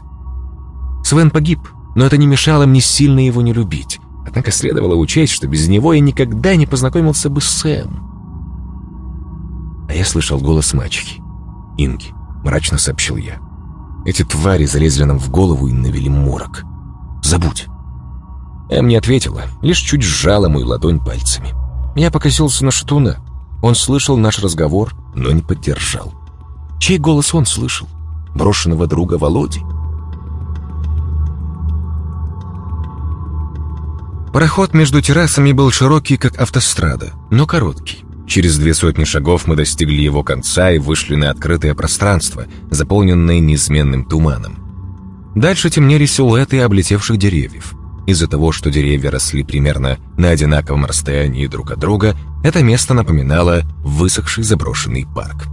Свен погиб, но это не мешало мне сильно его не любить. Однако следовало учесть, что без него я никогда не познакомился бы с Сэм. А я слышал голос мачехи. «Инги», — мрачно сообщил я. «Эти твари залезли нам в голову и навели морок». Забудь». Эм не ответила, лишь чуть сжала мою ладонь пальцами. Я покосился на шатуна. Он слышал наш разговор, но не поддержал. Чей голос он слышал? Брошенного друга Володи? Пароход между террасами был широкий, как автострада, но короткий. Через две сотни шагов мы достигли его конца и вышли на открытое пространство, заполненное неизменным туманом. Дальше темнели силуэты облетевших деревьев. Из-за того, что деревья росли примерно на одинаковом расстоянии друг от друга, это место напоминало высохший заброшенный парк.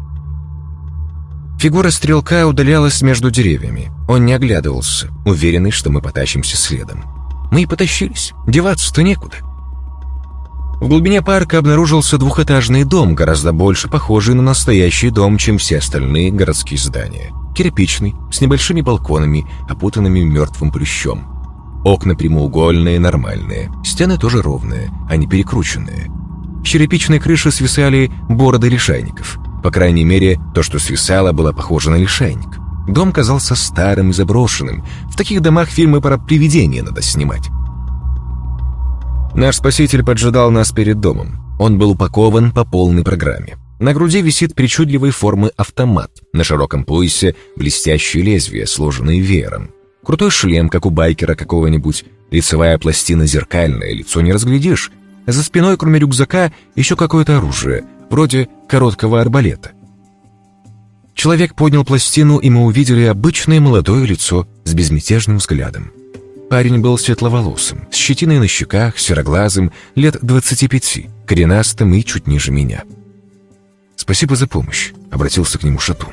Фигура стрелка удалялась между деревьями. Он не оглядывался, уверенный, что мы потащимся следом. Мы и потащились, деваться-то некуда. В глубине парка обнаружился двухэтажный дом, гораздо больше похожий на настоящий дом, чем все остальные городские здания кирпичный, с небольшими балконами, опутанными мертвым плющом. Окна прямоугольные, нормальные, стены тоже ровные, а не перекрученные. С черепичной крыши свисали бороды лишайников. По крайней мере, то, что свисало, было похоже на лишайник. Дом казался старым и заброшенным. В таких домах фильмы про привидения надо снимать. Наш спаситель поджидал нас перед домом. Он был упакован по полной программе. На груди висит причудливой формы автомат. На широком поясе блестящие лезвия, сложенные веером. Крутой шлем, как у байкера какого-нибудь. Лицевая пластина зеркальная, лицо не разглядишь. За спиной, кроме рюкзака, еще какое-то оружие, вроде короткого арбалета. Человек поднял пластину, и мы увидели обычное молодое лицо с безмятежным взглядом. Парень был светловолосым, с щетиной на щеках, сероглазым, лет 25, коренастым и чуть ниже меня. «Спасибо за помощь», — обратился к нему Шатун.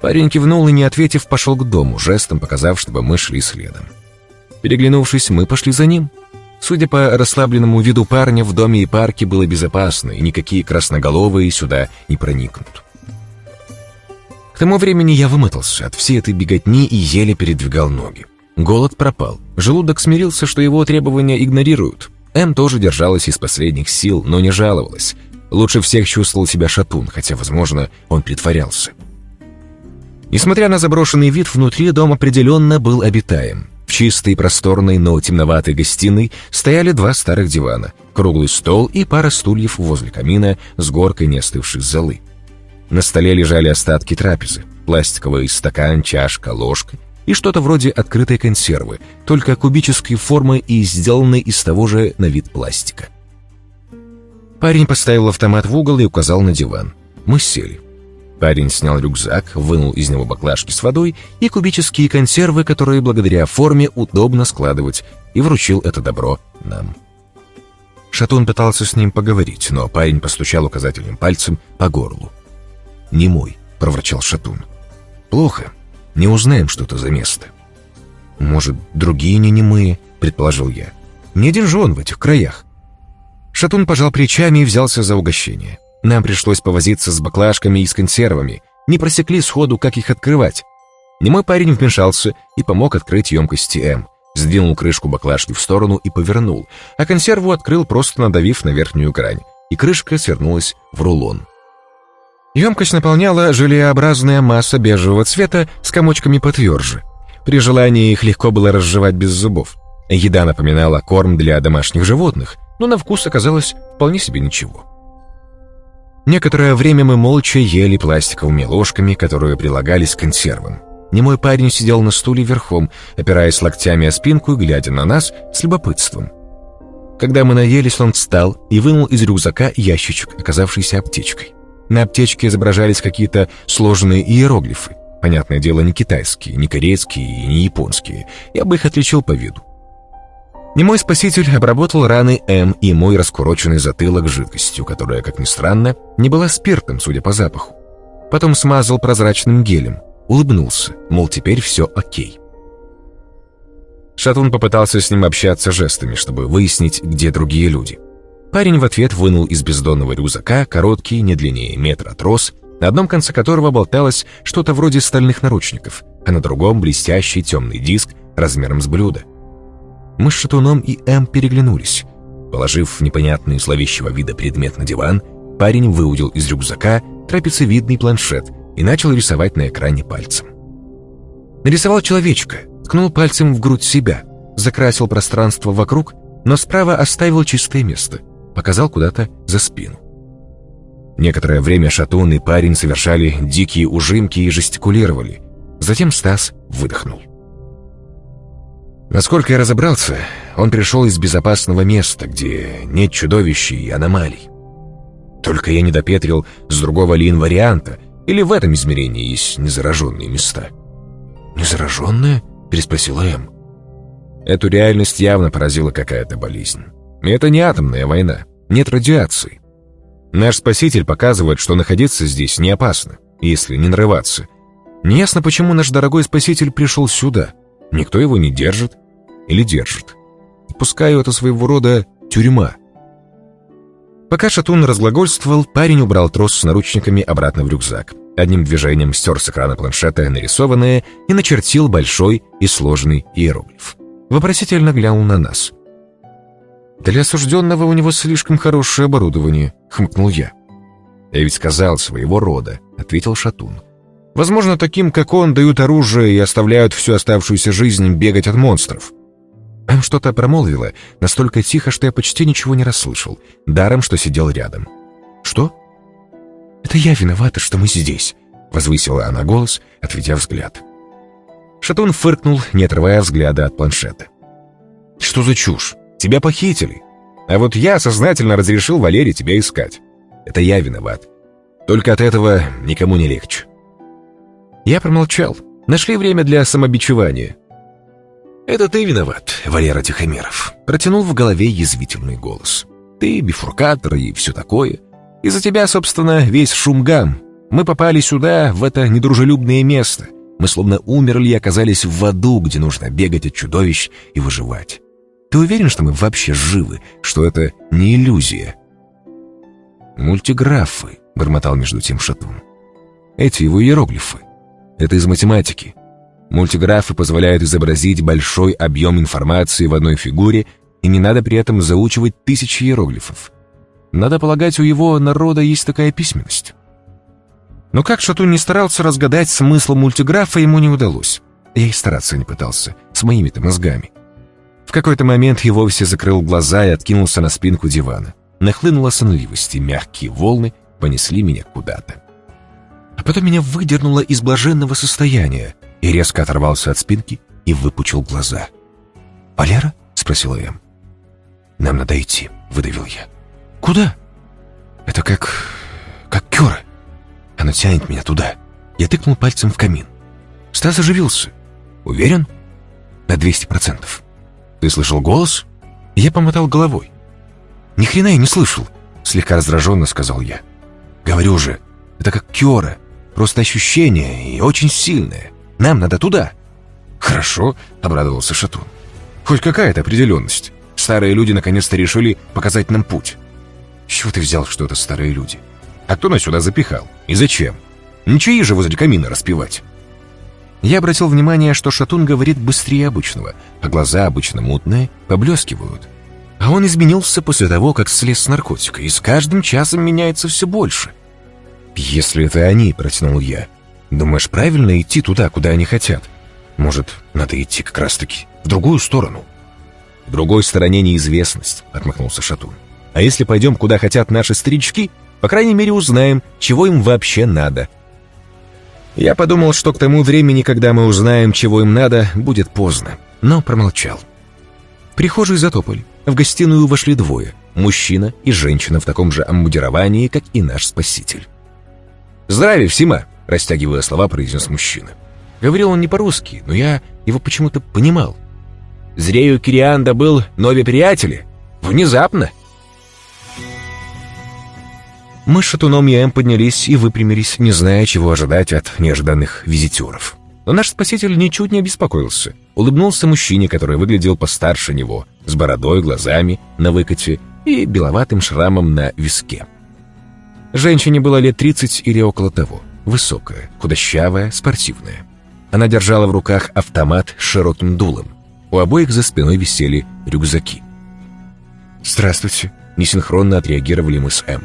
Парень кивнул и, не ответив, пошел к дому, жестом показав, чтобы мы шли следом. Переглянувшись, мы пошли за ним. Судя по расслабленному виду парня, в доме и парке было безопасно, и никакие красноголовые сюда не проникнут. Тому времени я вымотался от всей этой беготни и еле передвигал ноги. Голод пропал. Желудок смирился, что его требования игнорируют. М тоже держалась из последних сил, но не жаловалась. Лучше всех чувствовал себя Шатун, хотя, возможно, он притворялся. Несмотря на заброшенный вид, внутри дом определенно был обитаем. В чистой, просторной, но темноватой гостиной стояли два старых дивана, круглый стол и пара стульев возле камина с горкой неостывшей золы. На столе лежали остатки трапезы, пластиковый стакан, чашка, ложка и что-то вроде открытой консервы, только кубической формы и сделанной из того же на вид пластика. Парень поставил автомат в угол и указал на диван. Мы сели. Парень снял рюкзак, вынул из него баклажки с водой и кубические консервы, которые благодаря форме удобно складывать, и вручил это добро нам. Шатун пытался с ним поговорить, но парень постучал указательным пальцем по горлу. «Не мой», — проворчал Шатун. «Плохо. Не узнаем, что это за место». «Может, другие не немые?» — предположил я. «Не же он в этих краях». Шатун пожал плечами и взялся за угощение. Нам пришлось повозиться с баклажками и с консервами. Не просекли сходу, как их открывать. Немой парень вмешался и помог открыть емкости М. Сдвинул крышку баклажки в сторону и повернул, а консерву открыл, просто надавив на верхнюю грань, и крышка свернулась в рулон. Емкость наполняла желеобразная масса бежевого цвета с комочками потверже. При желании их легко было разжевать без зубов. Еда напоминала корм для домашних животных, но на вкус оказалось вполне себе ничего. Некоторое время мы молча ели пластиковыми ложками, которые прилагались к консервам. Немой парень сидел на стуле верхом, опираясь локтями о спинку и глядя на нас с любопытством. Когда мы наелись, он встал и вынул из рюкзака ящичек, оказавшийся аптечкой. На аптечке изображались какие-то сложные иероглифы. Понятное дело, не китайские, не корейские и не японские. Я бы их отличил по виду. Немой спаситель обработал раны М и мой раскуроченный затылок жидкостью, которая, как ни странно, не была спиртом, судя по запаху. Потом смазал прозрачным гелем, улыбнулся, мол, теперь все окей. Шатун попытался с ним общаться жестами, чтобы выяснить, где другие люди. Парень в ответ вынул из бездонного рюкзака короткий, не длиннее метра трос, на одном конце которого болталось что-то вроде стальных наручников, а на другом блестящий темный диск размером с блюдо. Мы с Шатуном и М переглянулись. Положив непонятный зловещего вида предмет на диван, парень выудил из рюкзака трапециевидный планшет и начал рисовать на экране пальцем. Нарисовал человечка, ткнул пальцем в грудь себя, закрасил пространство вокруг, но справа оставил чистое место, показал куда-то за спину. Некоторое время Шатун и парень совершали дикие ужимки и жестикулировали. Затем Стас выдохнул. Насколько я разобрался, он пришел из безопасного места, где нет чудовищ и аномалий. Только я не допетрил с другого лин-варианта, или в этом измерении есть незараженные места. «Незараженные?» — переспросила Эм. Эту реальность явно поразила какая-то болезнь. Это не атомная война, нет радиации. Наш спаситель показывает, что находиться здесь не опасно, если не нарываться. Неясно, почему наш дорогой спаситель пришел сюда. Никто его не держит, или держит. Пускай это своего рода тюрьма. Пока Шатун разглагольствовал, парень убрал трос с наручниками обратно в рюкзак. Одним движением стер с экрана планшета нарисованное и начертил большой и сложный иероглиф. Вопросительно глянул на нас. «Для осужденного у него слишком хорошее оборудование», — хмыкнул я. «Я ведь сказал своего рода», — ответил Шатун. «Возможно, таким, как он, дают оружие и оставляют всю оставшуюся жизнь бегать от монстров. Эм что-то промолвила, настолько тихо, что я почти ничего не расслышал, даром, что сидел рядом. «Что?» «Это я виновата, что мы здесь», — возвысила она голос, отведя взгляд. Шатун фыркнул, не отрывая взгляда от планшета. «Что за чушь? Тебя похитили. А вот я сознательно разрешил Валере тебя искать. Это я виноват. Только от этого никому не легче». Я промолчал. Нашли время для самобичевания. «Это ты виноват, Валера Тихомиров», — протянул в голове язвительный голос. «Ты бифуркатор и все такое. Из-за тебя, собственно, весь шум гам. Мы попали сюда, в это недружелюбное место. Мы словно умерли и оказались в аду, где нужно бегать от чудовищ и выживать. Ты уверен, что мы вообще живы, что это не иллюзия?» «Мультиграфы», — бормотал между тем Шатун. «Эти его иероглифы. Это из математики. Мультиграфы позволяют изобразить большой объем информации в одной фигуре, и не надо при этом заучивать тысячи иероглифов. Надо полагать, у его народа есть такая письменность. Но как Шатун не старался разгадать смысл мультиграфа, ему не удалось. Я и стараться не пытался, с моими-то мозгами. В какой-то момент я вовсе закрыл глаза и откинулся на спинку дивана. Нахлынула сонливость, и мягкие волны понесли меня куда-то. А потом меня выдернуло из блаженного состояния и резко оторвался от спинки и выпучил глаза. «Валера?» — спросила я. «Нам надо идти», — выдавил я. «Куда?» «Это как... как Кёра. Она тянет меня туда». Я тыкнул пальцем в камин. Стас оживился. «Уверен?» «На 200%. Ты слышал голос?» Я помотал головой. «Ни хрена я не слышал», — слегка раздраженно сказал я. «Говорю же, это как Кёра. Просто ощущение и очень сильное. Нам надо туда». «Хорошо», — обрадовался Шатун. «Хоть какая-то определенность. Старые люди наконец-то решили показать нам путь». «С чего ты взял, что это старые люди? А кто нас сюда запихал? И зачем? Ничего же возле камина распевать». Я обратил внимание, что Шатун говорит быстрее обычного, а глаза обычно мутные, поблескивают. А он изменился после того, как слез с наркотика, и с каждым часом меняется все больше. «Если это они», — протянул я, Думаешь, правильно идти туда, куда они хотят? Может, надо идти как раз-таки в другую сторону? В другой стороне неизвестность, отмахнулся Шатун. А если пойдем, куда хотят наши старички, по крайней мере узнаем, чего им вообще надо. Я подумал, что к тому времени, когда мы узнаем, чего им надо, будет поздно, но промолчал. В прихожей затопали. В гостиную вошли двое. Мужчина и женщина в таком же аммудировании, как и наш спаситель. «Здравия, Всима!» растягивая слова, произнес мужчина. Говорил он не по-русски, но я его почему-то понимал. Зрею Кирианда был нови приятели. Внезапно. Мы с Шатуном и Эм поднялись и выпрямились, не зная, чего ожидать от неожиданных визитеров. Но наш спаситель ничуть не обеспокоился. Улыбнулся мужчине, который выглядел постарше него, с бородой, глазами на выкате и беловатым шрамом на виске. Женщине было лет 30 или около того. Высокая, худощавая, спортивная. Она держала в руках автомат с широким дулом. У обоих за спиной висели рюкзаки. «Здравствуйте», — несинхронно отреагировали мы с М.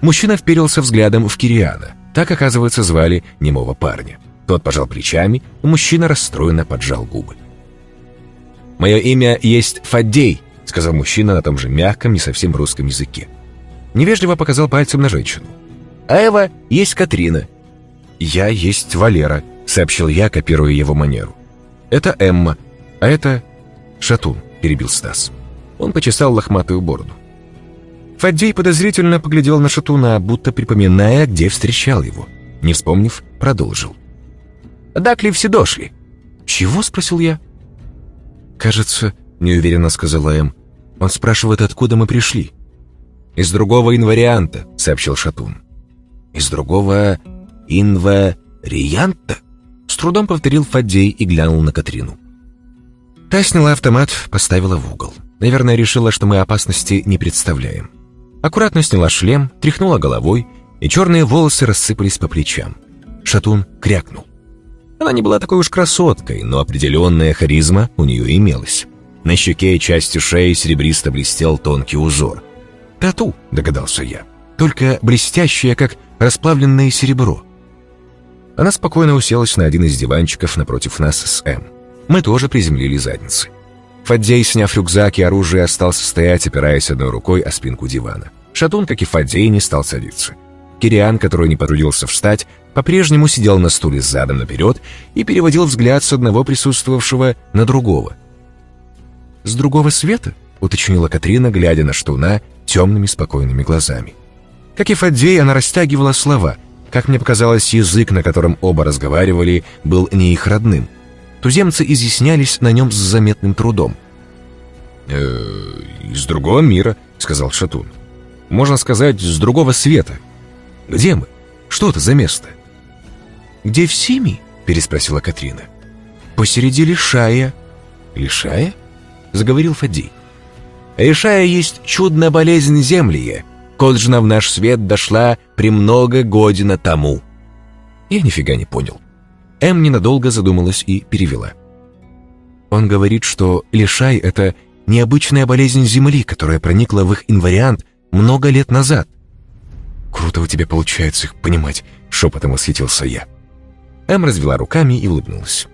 Мужчина вперился взглядом в Кириана. Так, оказывается, звали немого парня. Тот пожал плечами, и мужчина расстроенно поджал губы. «Мое имя есть Фаддей», — сказал мужчина на том же мягком, не совсем русском языке. Невежливо показал пальцем на женщину. «А Эва есть Катрина». «Я есть Валера», — сообщил я, копируя его манеру. «Это Эмма, а это Шатун», — перебил Стас. Он почесал лохматую бороду. Фаддей подозрительно поглядел на Шатуна, будто припоминая, где встречал его. Не вспомнив, продолжил. «Дакли все дошли». «Чего?» — спросил я. «Кажется, — неуверенно сказала Эм, — он спрашивает, откуда мы пришли». «Из другого инварианта», — сообщил Шатун. «Из другого инварианта?» С трудом повторил Фаддей и глянул на Катрину. Та сняла автомат, поставила в угол. Наверное, решила, что мы опасности не представляем. Аккуратно сняла шлем, тряхнула головой, и черные волосы рассыпались по плечам. Шатун крякнул. Она не была такой уж красоткой, но определенная харизма у нее имелась. На щеке и части шеи серебристо блестел тонкий узор. «Тату», — догадался я, только блестящее, как расплавленное серебро. Она спокойно уселась на один из диванчиков напротив нас с М. Мы тоже приземлили задницы. Фаддей, сняв рюкзак и оружие, остался стоять, опираясь одной рукой о спинку дивана. Шатун, как и Фаддей, не стал садиться. Кириан, который не потрудился встать, по-прежнему сидел на стуле задом наперед и переводил взгляд с одного присутствовавшего на другого. «С другого света?» — уточнила Катрина, глядя на Штуна темными спокойными глазами. Как и Фаддей, она растягивала слова. Как мне показалось, язык, на котором оба разговаривали, был не их родным. Туземцы изъяснялись на нем с заметным трудом. «Э, «Из другого мира», — сказал Шатун. «Можно сказать, с другого света. Где мы? Что это за место?» «Где в Сими?» — переспросила Катрина. «Посереди Лишая». «Лишая?» — заговорил Фадей. «Лишая есть чудная болезнь земли, коджна в наш свет дошла премного година тому». Я нифига не понял. Эм ненадолго задумалась и перевела. Он говорит, что лишай — это необычная болезнь Земли, которая проникла в их инвариант много лет назад. «Круто у тебя получается их понимать», — шепотом восхитился я. Эм развела руками и улыбнулась.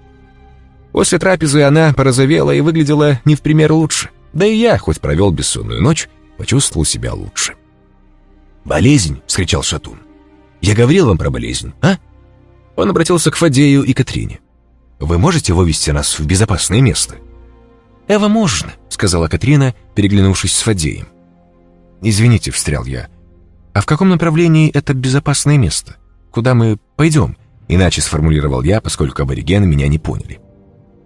После трапезы она порозовела и выглядела не в пример лучше. Да и я, хоть провел бессонную ночь, почувствовал себя лучше. «Болезнь!» — вскричал Шатун. «Я говорил вам про болезнь, а?» Он обратился к Фадею и Катрине. «Вы можете вывести нас в безопасное место?» «Эва, можно», — сказала Катрина, переглянувшись с Фадеем. «Извините», — встрял я. «А в каком направлении это безопасное место? Куда мы пойдем?» Иначе сформулировал я, поскольку аборигены меня не поняли.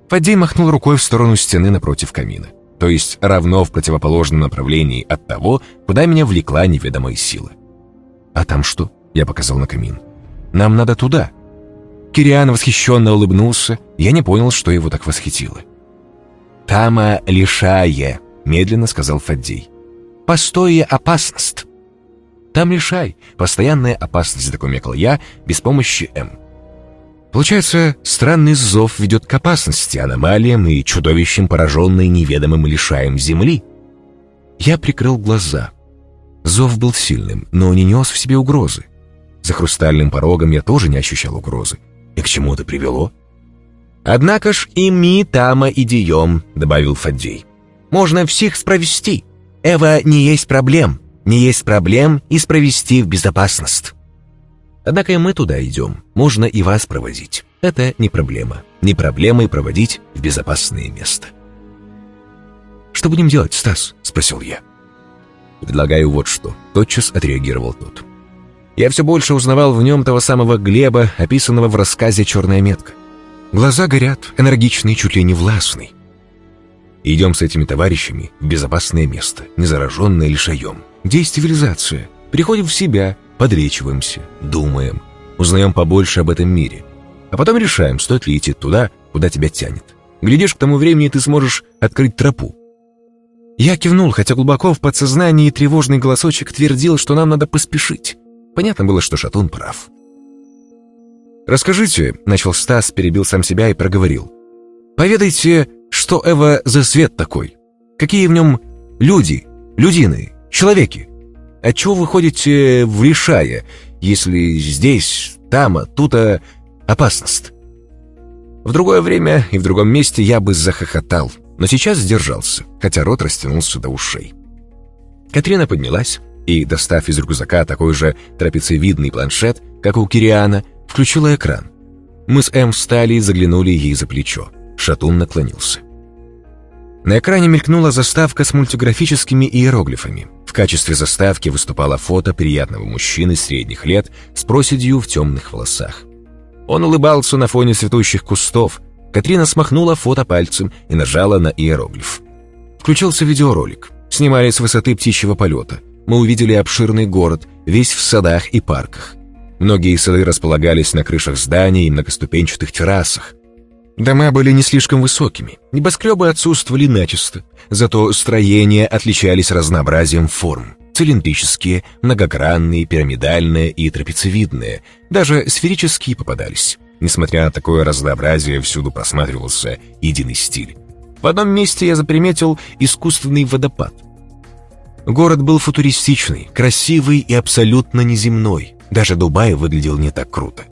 Фадей махнул рукой в сторону стены напротив камина. То есть равно в противоположном направлении от того, куда меня влекла неведомая сила. «А там что?» — я показал на камин. «Нам надо туда». Кириан восхищенно улыбнулся. Я не понял, что его так восхитило. «Тама лишая», — медленно сказал Фаддей. «Постое опасность». «Там лишай, постоянная опасность», — докумекал я, без помощи М. Получается, странный зов ведет к опасности, аномалиям и чудовищам, пораженной неведомым лишаем земли. Я прикрыл глаза. Зов был сильным, но не нес в себе угрозы. За хрустальным порогом я тоже не ощущал угрозы. И к чему это привело? «Однако ж и ми тама идием», — добавил Фаддей. «Можно всех спровести. Эва не есть проблем. Не есть проблем и спровести в безопасность». Однако и мы туда идем. Можно и вас проводить. Это не проблема. Не проблема и проводить в безопасное место. «Что будем делать, Стас?» — спросил я. «Предлагаю вот что», — тотчас отреагировал тот. Я все больше узнавал в нем того самого Глеба, описанного в рассказе «Черная метка». Глаза горят, энергичный, чуть ли не властный. идем с этими товарищами в безопасное место, не зараженное лишаем, где есть цивилизация. Приходим в себя, подречиваемся, думаем, узнаем побольше об этом мире. А потом решаем, стоит ли идти туда, куда тебя тянет. Глядишь, к тому времени ты сможешь открыть тропу. Я кивнул, хотя глубоко в подсознании тревожный голосочек твердил, что нам надо поспешить. Понятно было, что Шатун прав. «Расскажите», — начал Стас, перебил сам себя и проговорил. «Поведайте, что Эва за свет такой? Какие в нем люди, людины, человеки? Отчего вы ходите в Лишае, если здесь, там, а тут а опасность?» В другое время и в другом месте я бы захохотал, но сейчас сдержался, хотя рот растянулся до ушей. Катрина поднялась и, достав из рюкзака такой же трапециевидный планшет, как у Кириана, включила экран. Мы с Эм встали и заглянули ей за плечо. Шатун наклонился. На экране мелькнула заставка с мультиграфическими иероглифами. В качестве заставки выступало фото приятного мужчины средних лет с проседью в темных волосах. Он улыбался на фоне цветущих кустов. Катрина смахнула фото пальцем и нажала на иероглиф. Включился видеоролик. Снимали с высоты птичьего полета. Мы увидели обширный город, весь в садах и парках. Многие сады располагались на крышах зданий и многоступенчатых террасах. Дома были не слишком высокими, небоскребы отсутствовали начисто, зато строения отличались разнообразием форм. Цилиндрические, многогранные, пирамидальные и трапециевидные, даже сферические попадались. Несмотря на такое разнообразие, всюду просматривался единый стиль. В одном месте я заприметил искусственный водопад. Город был футуристичный, красивый и абсолютно неземной. Даже Дубай выглядел не так круто.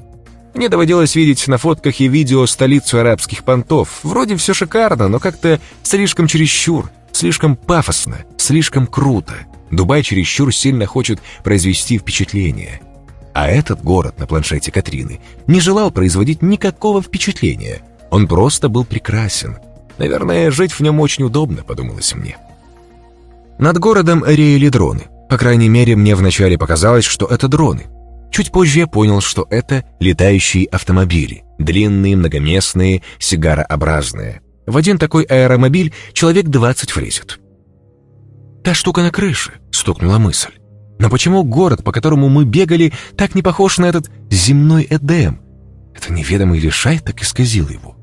Мне доводилось видеть на фотках и видео столицу арабских понтов. Вроде все шикарно, но как-то слишком чересчур, слишком пафосно, слишком круто. Дубай чересчур сильно хочет произвести впечатление. А этот город на планшете Катрины не желал производить никакого впечатления. Он просто был прекрасен. Наверное, жить в нем очень удобно, подумалось мне. Над городом реяли дроны. По крайней мере, мне вначале показалось, что это дроны. Чуть позже я понял, что это летающие автомобили. Длинные, многоместные, сигарообразные. В один такой аэромобиль человек 20 влезет. «Та штука на крыше», — стукнула мысль. «Но почему город, по которому мы бегали, так не похож на этот земной Эдем? Это неведомый лишай так исказил его».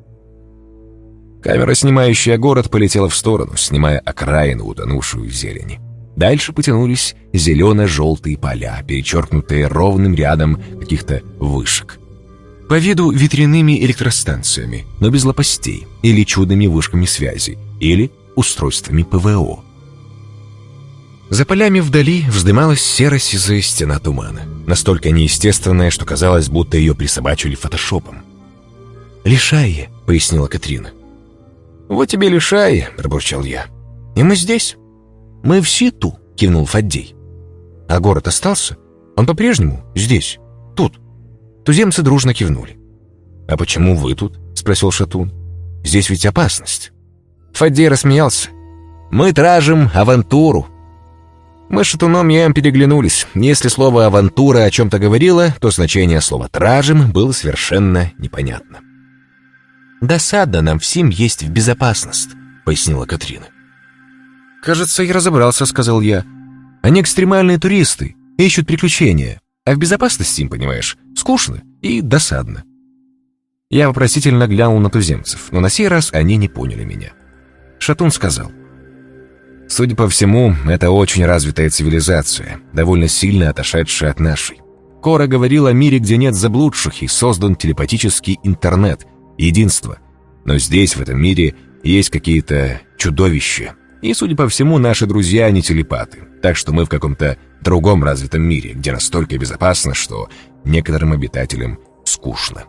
Камера, снимающая город, полетела в сторону, снимая окраину, утонувшую в зелени. Дальше потянулись зелено-желтые поля, перечеркнутые ровным рядом каких-то вышек. По виду ветряными электростанциями, но без лопастей, или чудными вышками связи, или устройствами ПВО. За полями вдали вздымалась серо-сизая стена тумана, настолько неестественная, что казалось, будто ее присобачили фотошопом. «Лишайе», — пояснила Катрина. «Вот тебе лишайе», — пробурчал я. «И мы здесь». «Мы в Ситу», — кивнул Фаддей. «А город остался? Он по-прежнему здесь, тут». Туземцы дружно кивнули. «А почему вы тут?» — спросил Шатун. «Здесь ведь опасность». Фаддей рассмеялся. «Мы тражим авантуру». Мы с Шатуном Яем переглянулись. Если слово «авантура» о чем-то говорило, то значение слова «тражим» было совершенно непонятно. «Досадно нам всем есть в безопасность», — пояснила Катрина. «Кажется, я разобрался», — сказал я. «Они экстремальные туристы, ищут приключения, а в безопасности им, понимаешь, скучно и досадно». Я вопросительно глянул на туземцев, но на сей раз они не поняли меня. Шатун сказал. «Судя по всему, это очень развитая цивилизация, довольно сильно отошедшая от нашей. Кора говорил о мире, где нет заблудших, и создан телепатический интернет, единство. Но здесь, в этом мире, есть какие-то чудовища, и, судя по всему, наши друзья не телепаты, так что мы в каком-то другом развитом мире, где настолько безопасно, что некоторым обитателям скучно.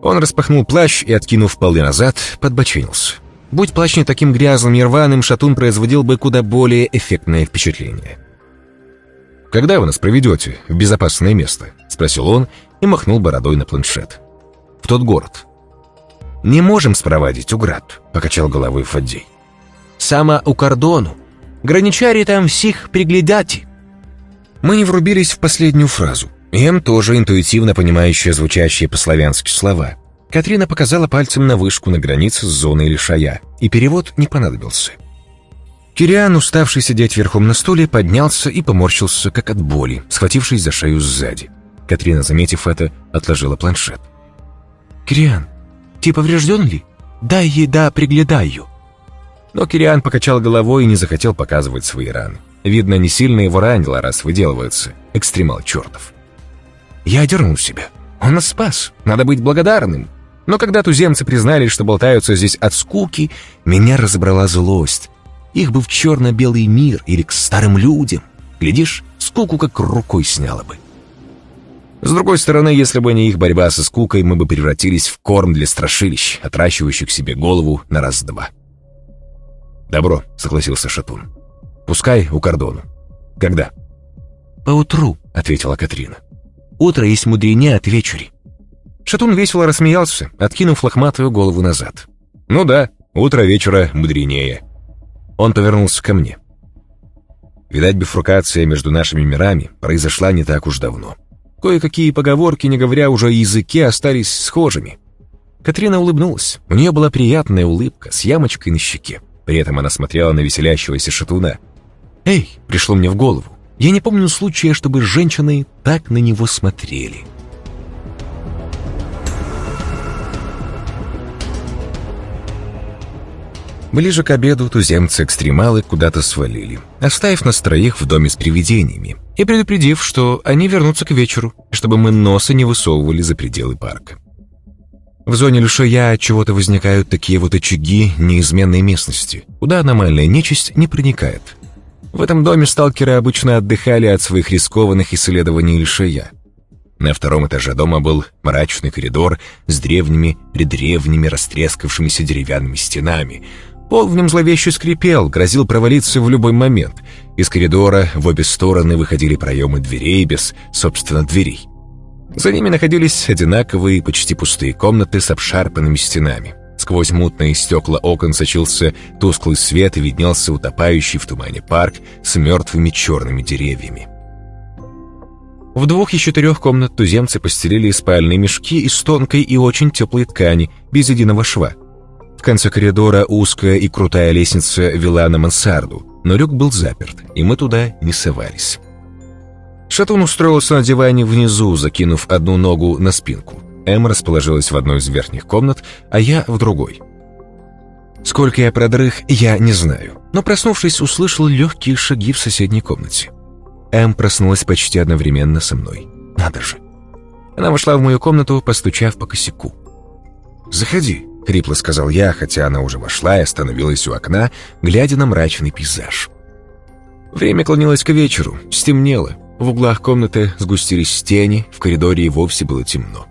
Он распахнул плащ и, откинув полы назад, подбочинился. Будь плащ не таким грязным и рваным, шатун производил бы куда более эффектное впечатление. «Когда вы нас проведете в безопасное место?» — спросил он и махнул бородой на планшет. «В тот город». «Не можем спровадить Уград», — покачал головой Фаддей. Сама у кордону. Граничари там всех приглядати». Мы не врубились в последнюю фразу. Эм тоже интуитивно понимающая звучащие по-славянски слова. Катрина показала пальцем на вышку на границе с зоной лишая, и перевод не понадобился. Кириан, уставший сидеть верхом на стуле, поднялся и поморщился, как от боли, схватившись за шею сзади. Катрина, заметив это, отложила планшет. «Кириан, ты поврежден ли? Дай ей да приглядаю». Но Кириан покачал головой и не захотел показывать свои раны. Видно, не сильно его ранило, раз выделывается. Экстремал чертов. Я одернул себя. Он нас спас. Надо быть благодарным. Но когда туземцы признали, что болтаются здесь от скуки, меня разобрала злость. Их бы в черно-белый мир или к старым людям. Глядишь, скуку как рукой сняло бы. С другой стороны, если бы не их борьба со скукой, мы бы превратились в корм для страшилищ, отращивающих себе голову на раз-два. «Добро», — согласился Шатун. «Пускай у кордону». «Когда?» «Поутру», — ответила Катрина. «Утро есть мудренее от вечери». Шатун весело рассмеялся, откинув лохматую голову назад. «Ну да, утро вечера мудренее». Он повернулся ко мне. Видать, бифрукация между нашими мирами произошла не так уж давно. Кое-какие поговорки, не говоря уже о языке, остались схожими. Катрина улыбнулась. У нее была приятная улыбка с ямочкой на щеке. При этом она смотрела на веселящегося шатуна. «Эй!» — пришло мне в голову. Я не помню случая, чтобы женщины так на него смотрели. Ближе к обеду туземцы-экстремалы куда-то свалили, оставив нас троих в доме с привидениями и предупредив, что они вернутся к вечеру, чтобы мы носа не высовывали за пределы парка. В зоне Люшая чего-то возникают такие вот очаги неизменной местности, куда аномальная нечисть не проникает. В этом доме сталкеры обычно отдыхали от своих рискованных исследований Люшая. На втором этаже дома был мрачный коридор с древними, предревними, растрескавшимися деревянными стенами. Пол в нем зловеще скрипел, грозил провалиться в любой момент. Из коридора в обе стороны выходили проемы дверей без, собственно, дверей. За ними находились одинаковые, почти пустые комнаты с обшарпанными стенами. Сквозь мутные стекла окон сочился тусклый свет и виднелся утопающий в тумане парк с мертвыми черными деревьями. В двух из четырех комнат туземцы постелили спальные мешки из тонкой и очень теплой ткани, без единого шва. В конце коридора узкая и крутая лестница вела на мансарду, но люк был заперт, и мы туда не совались. Шатун устроился на диване внизу, закинув одну ногу на спинку. Эм расположилась в одной из верхних комнат, а я в другой. Сколько я продрых, я не знаю, но проснувшись, услышал легкие шаги в соседней комнате. Эм проснулась почти одновременно со мной. Надо же. Она вошла в мою комнату, постучав по косяку. «Заходи», — хрипло сказал я, хотя она уже вошла и остановилась у окна, глядя на мрачный пейзаж. Время клонилось к вечеру, стемнело. В углах комнаты сгустились тени, в коридоре и вовсе было темно.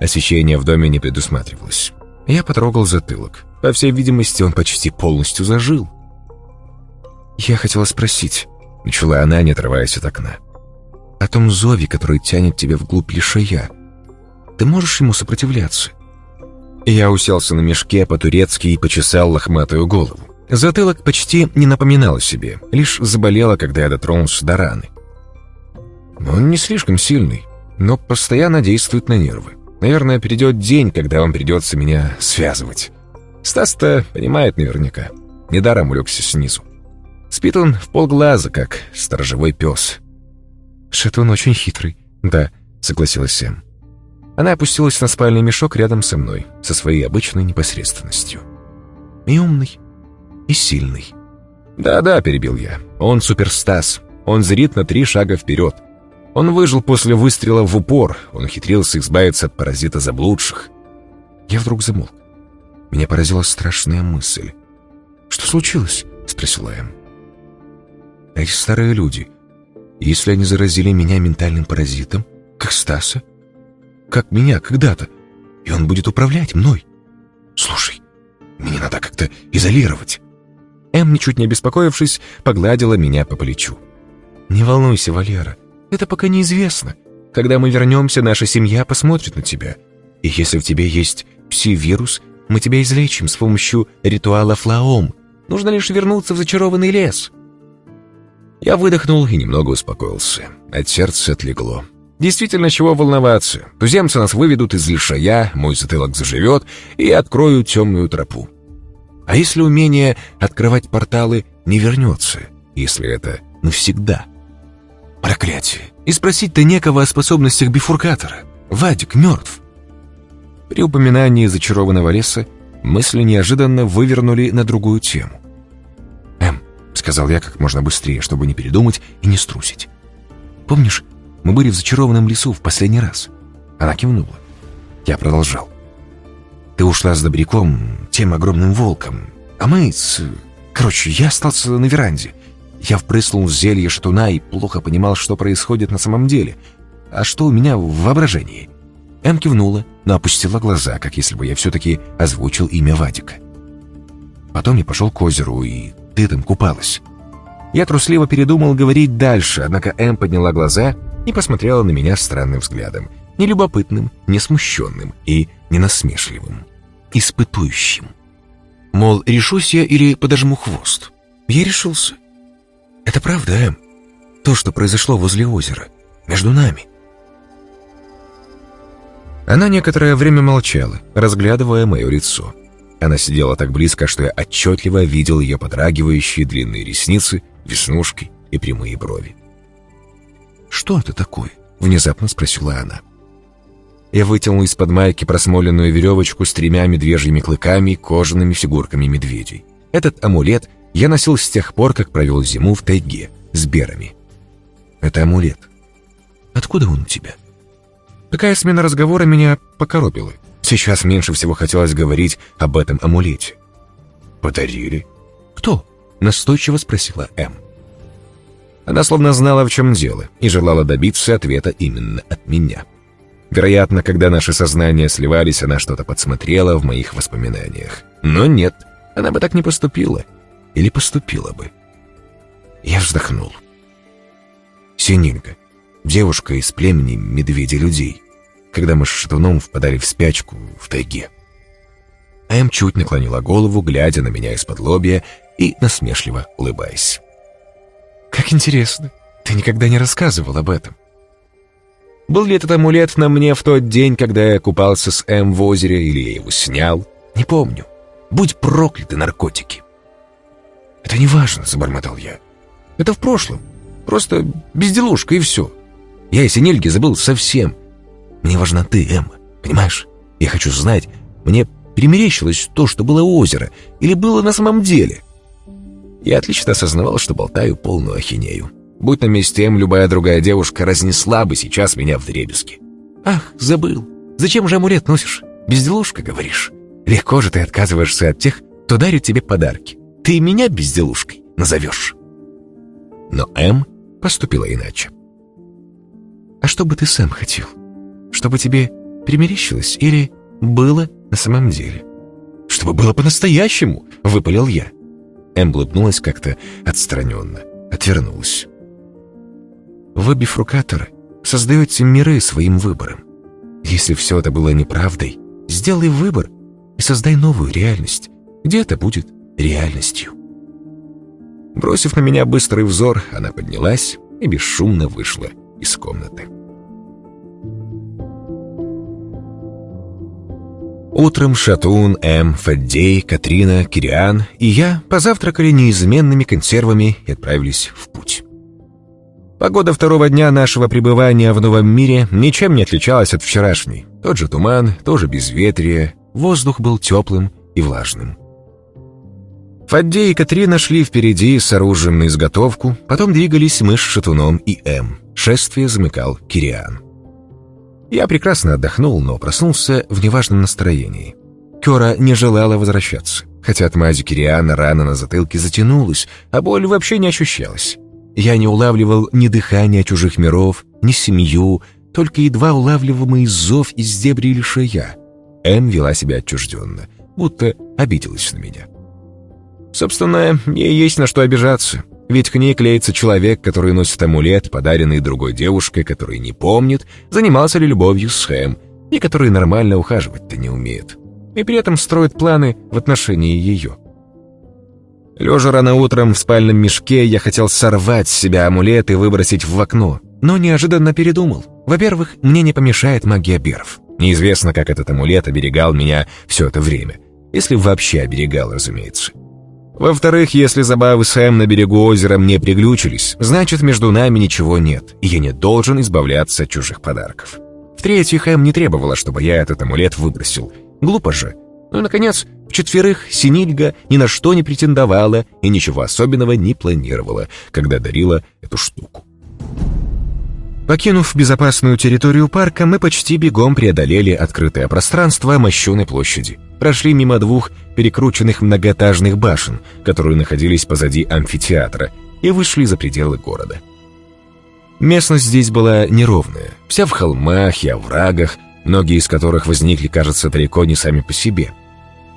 Освещение в доме не предусматривалось. Я потрогал затылок. По всей видимости, он почти полностью зажил. «Я хотела спросить», — начала она, не отрываясь от окна, «о том зове, который тянет тебя вглубь лишая. Ты можешь ему сопротивляться?» Я уселся на мешке по-турецки и почесал лохматую голову. Затылок почти не напоминал о себе, лишь заболело, когда я дотронулся до раны. Он не слишком сильный, но постоянно действует на нервы. Наверное, придет день, когда вам придется меня связывать. Стас-то понимает наверняка. Недаром улегся снизу. Спит он в полглаза, как сторожевой пес. Шатун очень хитрый. Да, согласилась Сэм. Она опустилась на спальный мешок рядом со мной, со своей обычной непосредственностью. И умный, и сильный. «Да-да», — перебил я, — «он суперстас. Он зрит на три шага вперед. Он выжил после выстрела в упор, он ухитрился избавиться от паразита заблудших. Я вдруг замолк. Меня поразила страшная мысль. «Что случилось?» — спросила я. «Эти старые люди, если они заразили меня ментальным паразитом, как Стаса, как меня когда-то, и он будет управлять мной. Слушай, мне надо как-то изолировать». Эм, ничуть не обеспокоившись, погладила меня по плечу. «Не волнуйся, Валера, это пока неизвестно. Когда мы вернемся, наша семья посмотрит на тебя. И если в тебе есть пси-вирус, мы тебя излечим с помощью ритуала Флаом. Нужно лишь вернуться в зачарованный лес». Я выдохнул и немного успокоился. От сердца отлегло. Действительно, чего волноваться. Туземцы нас выведут из лишая, мой затылок заживет, и откроют темную тропу. А если умение открывать порталы не вернется, если это навсегда? Проклятие. И спросить-то некого о способностях бифуркатора. Вадик мертв. При упоминании зачарованного леса мысли неожиданно вывернули на другую тему. «Эм», — сказал я как можно быстрее, чтобы не передумать и не струсить. «Помнишь, мы были в зачарованном лесу в последний раз?» Она кивнула. Я продолжал. «Ты ушла с добряком, тем огромным волком, а мы с... Короче, я остался на веранде. Я впрыснул зелье шатуна и плохо понимал, что происходит на самом деле, а что у меня в воображении». Эм кивнула, но опустила глаза, как если бы я все-таки озвучил имя Вадика. Потом я пошел к озеру, и ты там купалась. Я трусливо передумал говорить дальше, однако Эм подняла глаза и посмотрела на меня странным взглядом. Не любопытным, не смущенным и не насмешливым. Испытующим. Мол, решусь я или подожму хвост. Я решился. Это правда, Эм? То, что произошло возле озера. Между нами. Она некоторое время молчала, разглядывая мое лицо. Она сидела так близко, что я отчетливо видел ее подрагивающие длинные ресницы, веснушки и прямые брови. «Что это такое?» — внезапно спросила она. Я вытянул из-под майки просмоленную веревочку с тремя медвежьими клыками и кожаными фигурками медведей. Этот амулет я носил с тех пор, как провел зиму в тайге с берами. Это амулет. Откуда он у тебя? Такая смена разговора меня покоробила. Сейчас меньше всего хотелось говорить об этом амулете. «Подарили?» «Кто?» — настойчиво спросила М. Она словно знала, в чем дело, и желала добиться ответа именно от меня. Вероятно, когда наши сознания сливались, она что-то подсмотрела в моих воспоминаниях. Но нет, она бы так не поступила. Или поступила бы. Я вздохнул. Сининка, девушка из племени медведей-людей, когда мы с Шатуном впадали в спячку в тайге. Эм чуть наклонила голову, глядя на меня из-под лобья и насмешливо улыбаясь. «Как интересно, ты никогда не рассказывал об этом». Был ли этот амулет на мне в тот день, когда я купался с Эм в озере, или я его снял? Не помню. Будь прокляты наркотики. «Это не важно», — забормотал я. «Это в прошлом. Просто безделушка и все. Я и Синельги забыл совсем. Мне важна ты, Эмма, понимаешь? Я хочу знать, мне примерещилось то, что было у озера, или было на самом деле?» Я отлично осознавал, что болтаю полную ахинею. Будь на месте Эм, любая другая девушка разнесла бы сейчас меня в дребезги. «Ах, забыл. Зачем же амулет носишь? Безделушка, говоришь? Легко же ты отказываешься от тех, кто дарит тебе подарки. Ты меня безделушкой назовешь». Но М поступила иначе. «А что бы ты сам хотел? Чтобы тебе примерещилось или было на самом деле?» «Чтобы было по-настоящему!» — выпалил я. Эм улыбнулась как-то отстраненно, отвернулась. «Вы, бифрукаторы, создаете миры своим выбором. Если все это было неправдой, сделай выбор и создай новую реальность, где это будет реальностью». Бросив на меня быстрый взор, она поднялась и бесшумно вышла из комнаты. Утром Шатун, Эм, Фаддей, Катрина, Кириан и я позавтракали неизменными консервами и отправились в путь. Погода второго дня нашего пребывания в новом мире ничем не отличалась от вчерашней. Тот же туман, тоже безветрие, воздух был теплым и влажным. Фаддей и Катрина шли впереди с оружием на изготовку, потом двигались мы с Шатуном и Эм. Шествие замыкал Кириан. Я прекрасно отдохнул, но проснулся в неважном настроении. Кёра не желала возвращаться, хотя от мази Кириана рана на затылке затянулась, а боль вообще не ощущалась. Я не улавливал ни дыхания чужих миров, ни семью, только едва улавливаемый зов из дебри лишая. Эм вела себя отчужденно, будто обиделась на меня. Собственно, ей есть на что обижаться. Ведь к ней клеится человек, который носит амулет, подаренный другой девушкой, который не помнит, занимался ли любовью с Хэм, и который нормально ухаживать-то не умеет. И при этом строит планы в отношении ее. Лежа рано утром в спальном мешке, я хотел сорвать с себя амулет и выбросить в окно, но неожиданно передумал. Во-первых, мне не помешает магия беров. Неизвестно, как этот амулет оберегал меня все это время. Если вообще оберегал, разумеется. Во-вторых, если забавы Сэм на берегу озера мне приглючились, значит, между нами ничего нет, и я не должен избавляться от чужих подарков. В-третьих, Эм не требовала, чтобы я этот амулет выбросил. Глупо же. Ну и, наконец, в-четверых, Синильга ни на что не претендовала и ничего особенного не планировала, когда дарила эту штуку. Покинув безопасную территорию парка, мы почти бегом преодолели открытое пространство Мощеной площади. Прошли мимо двух перекрученных многоэтажных башен, которые находились позади амфитеатра, и вышли за пределы города. Местность здесь была неровная, вся в холмах и оврагах, многие из которых возникли, кажется, далеко не сами по себе.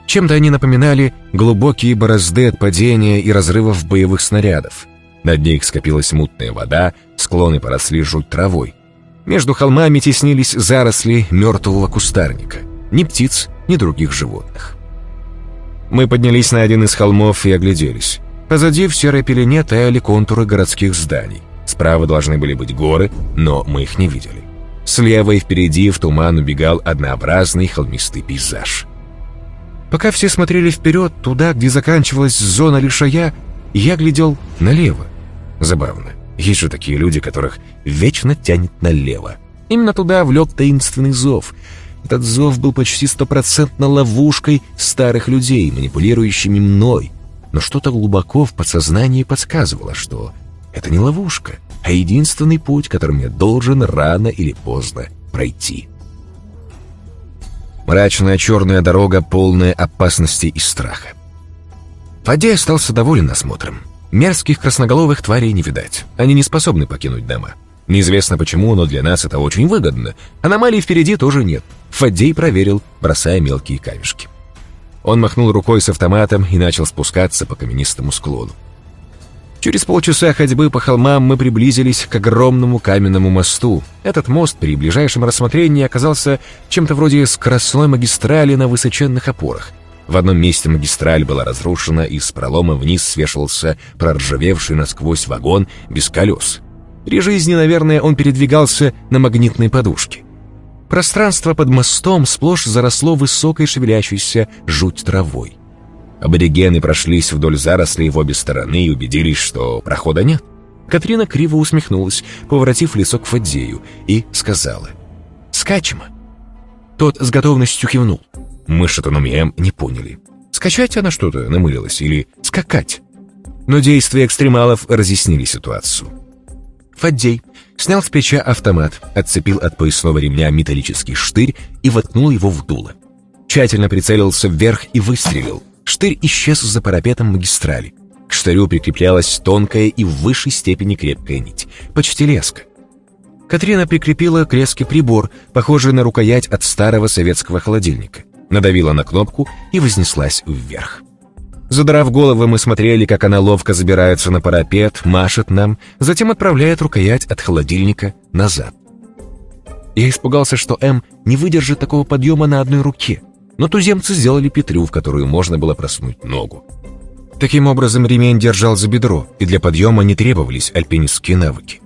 Чем-то они напоминали глубокие борозды от падения и разрывов боевых снарядов. На дне их скопилась мутная вода, склоны поросли жуть травой. Между холмами теснились заросли мертвого кустарника. Ни птиц, ни других животных. Мы поднялись на один из холмов и огляделись. Позади в серой пелене таяли контуры городских зданий. Справа должны были быть горы, но мы их не видели. Слева и впереди в туман убегал однообразный холмистый пейзаж. Пока все смотрели вперед, туда, где заканчивалась зона лишая, я глядел налево. Забавно. Есть же такие люди, которых вечно тянет налево. Именно туда влек таинственный зов. Этот зов был почти стопроцентно ловушкой старых людей, манипулирующими мной. Но что-то глубоко в подсознании подсказывало, что это не ловушка, а единственный путь, которым я должен рано или поздно пройти. Мрачная черная дорога, полная опасности и страха. Фадей остался доволен осмотром. Мерзких красноголовых тварей не видать. Они не способны покинуть дома. Неизвестно почему, но для нас это очень выгодно. Аномалий впереди тоже нет. Фадей проверил, бросая мелкие камешки. Он махнул рукой с автоматом и начал спускаться по каменистому склону. Через полчаса ходьбы по холмам мы приблизились к огромному каменному мосту. Этот мост при ближайшем рассмотрении оказался чем-то вроде скоростной магистрали на высоченных опорах — в одном месте магистраль была разрушена, и с пролома вниз свешивался проржавевший насквозь вагон без колес. При жизни, наверное, он передвигался на магнитной подушке. Пространство под мостом сплошь заросло высокой шевелящейся жуть травой. Аборигены прошлись вдоль зарослей в обе стороны и убедились, что прохода нет. Катрина криво усмехнулась, поворотив лицо к Фадзею, и сказала «Скачем». Тот с готовностью кивнул. Мы что-то Шатономием не поняли. Скачать она что-то намылилась или скакать? Но действия экстремалов разъяснили ситуацию. Фаддей снял с плеча автомат, отцепил от поясного ремня металлический штырь и воткнул его в дуло. Тщательно прицелился вверх и выстрелил. Штырь исчез за парапетом магистрали. К штырю прикреплялась тонкая и в высшей степени крепкая нить, почти леска. Катрина прикрепила к леске прибор, похожий на рукоять от старого советского холодильника надавила на кнопку и вознеслась вверх. Задрав головы, мы смотрели, как она ловко забирается на парапет, машет нам, затем отправляет рукоять от холодильника назад. Я испугался, что М не выдержит такого подъема на одной руке, но туземцы сделали петлю, в которую можно было просунуть ногу. Таким образом, ремень держал за бедро, и для подъема не требовались альпинистские навыки.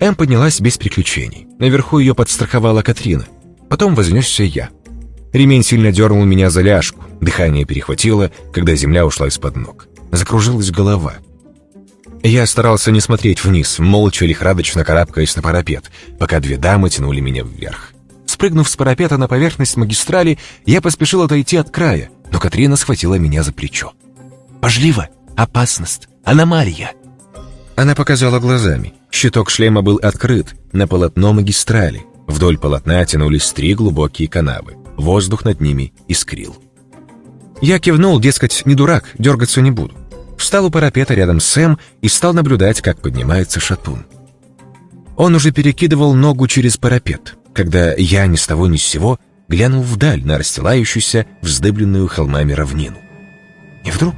М поднялась без приключений. Наверху ее подстраховала Катрина. Потом вознесся я. Ремень сильно дернул меня за ляжку. Дыхание перехватило, когда земля ушла из-под ног. Закружилась голова. Я старался не смотреть вниз, молча лихорадочно карабкаясь на парапет, пока две дамы тянули меня вверх. Спрыгнув с парапета на поверхность магистрали, я поспешил отойти от края, но Катрина схватила меня за плечо. «Пожливо! Опасность! Аномалия!» Она показала глазами. Щиток шлема был открыт, на полотно магистрали. Вдоль полотна тянулись три глубокие канавы. Воздух над ними искрил. Я кивнул, дескать, не дурак, дергаться не буду. Встал у парапета рядом с Сэм и стал наблюдать, как поднимается шатун. Он уже перекидывал ногу через парапет, когда я ни с того ни с сего глянул вдаль на расстилающуюся, вздыбленную холмами равнину. И вдруг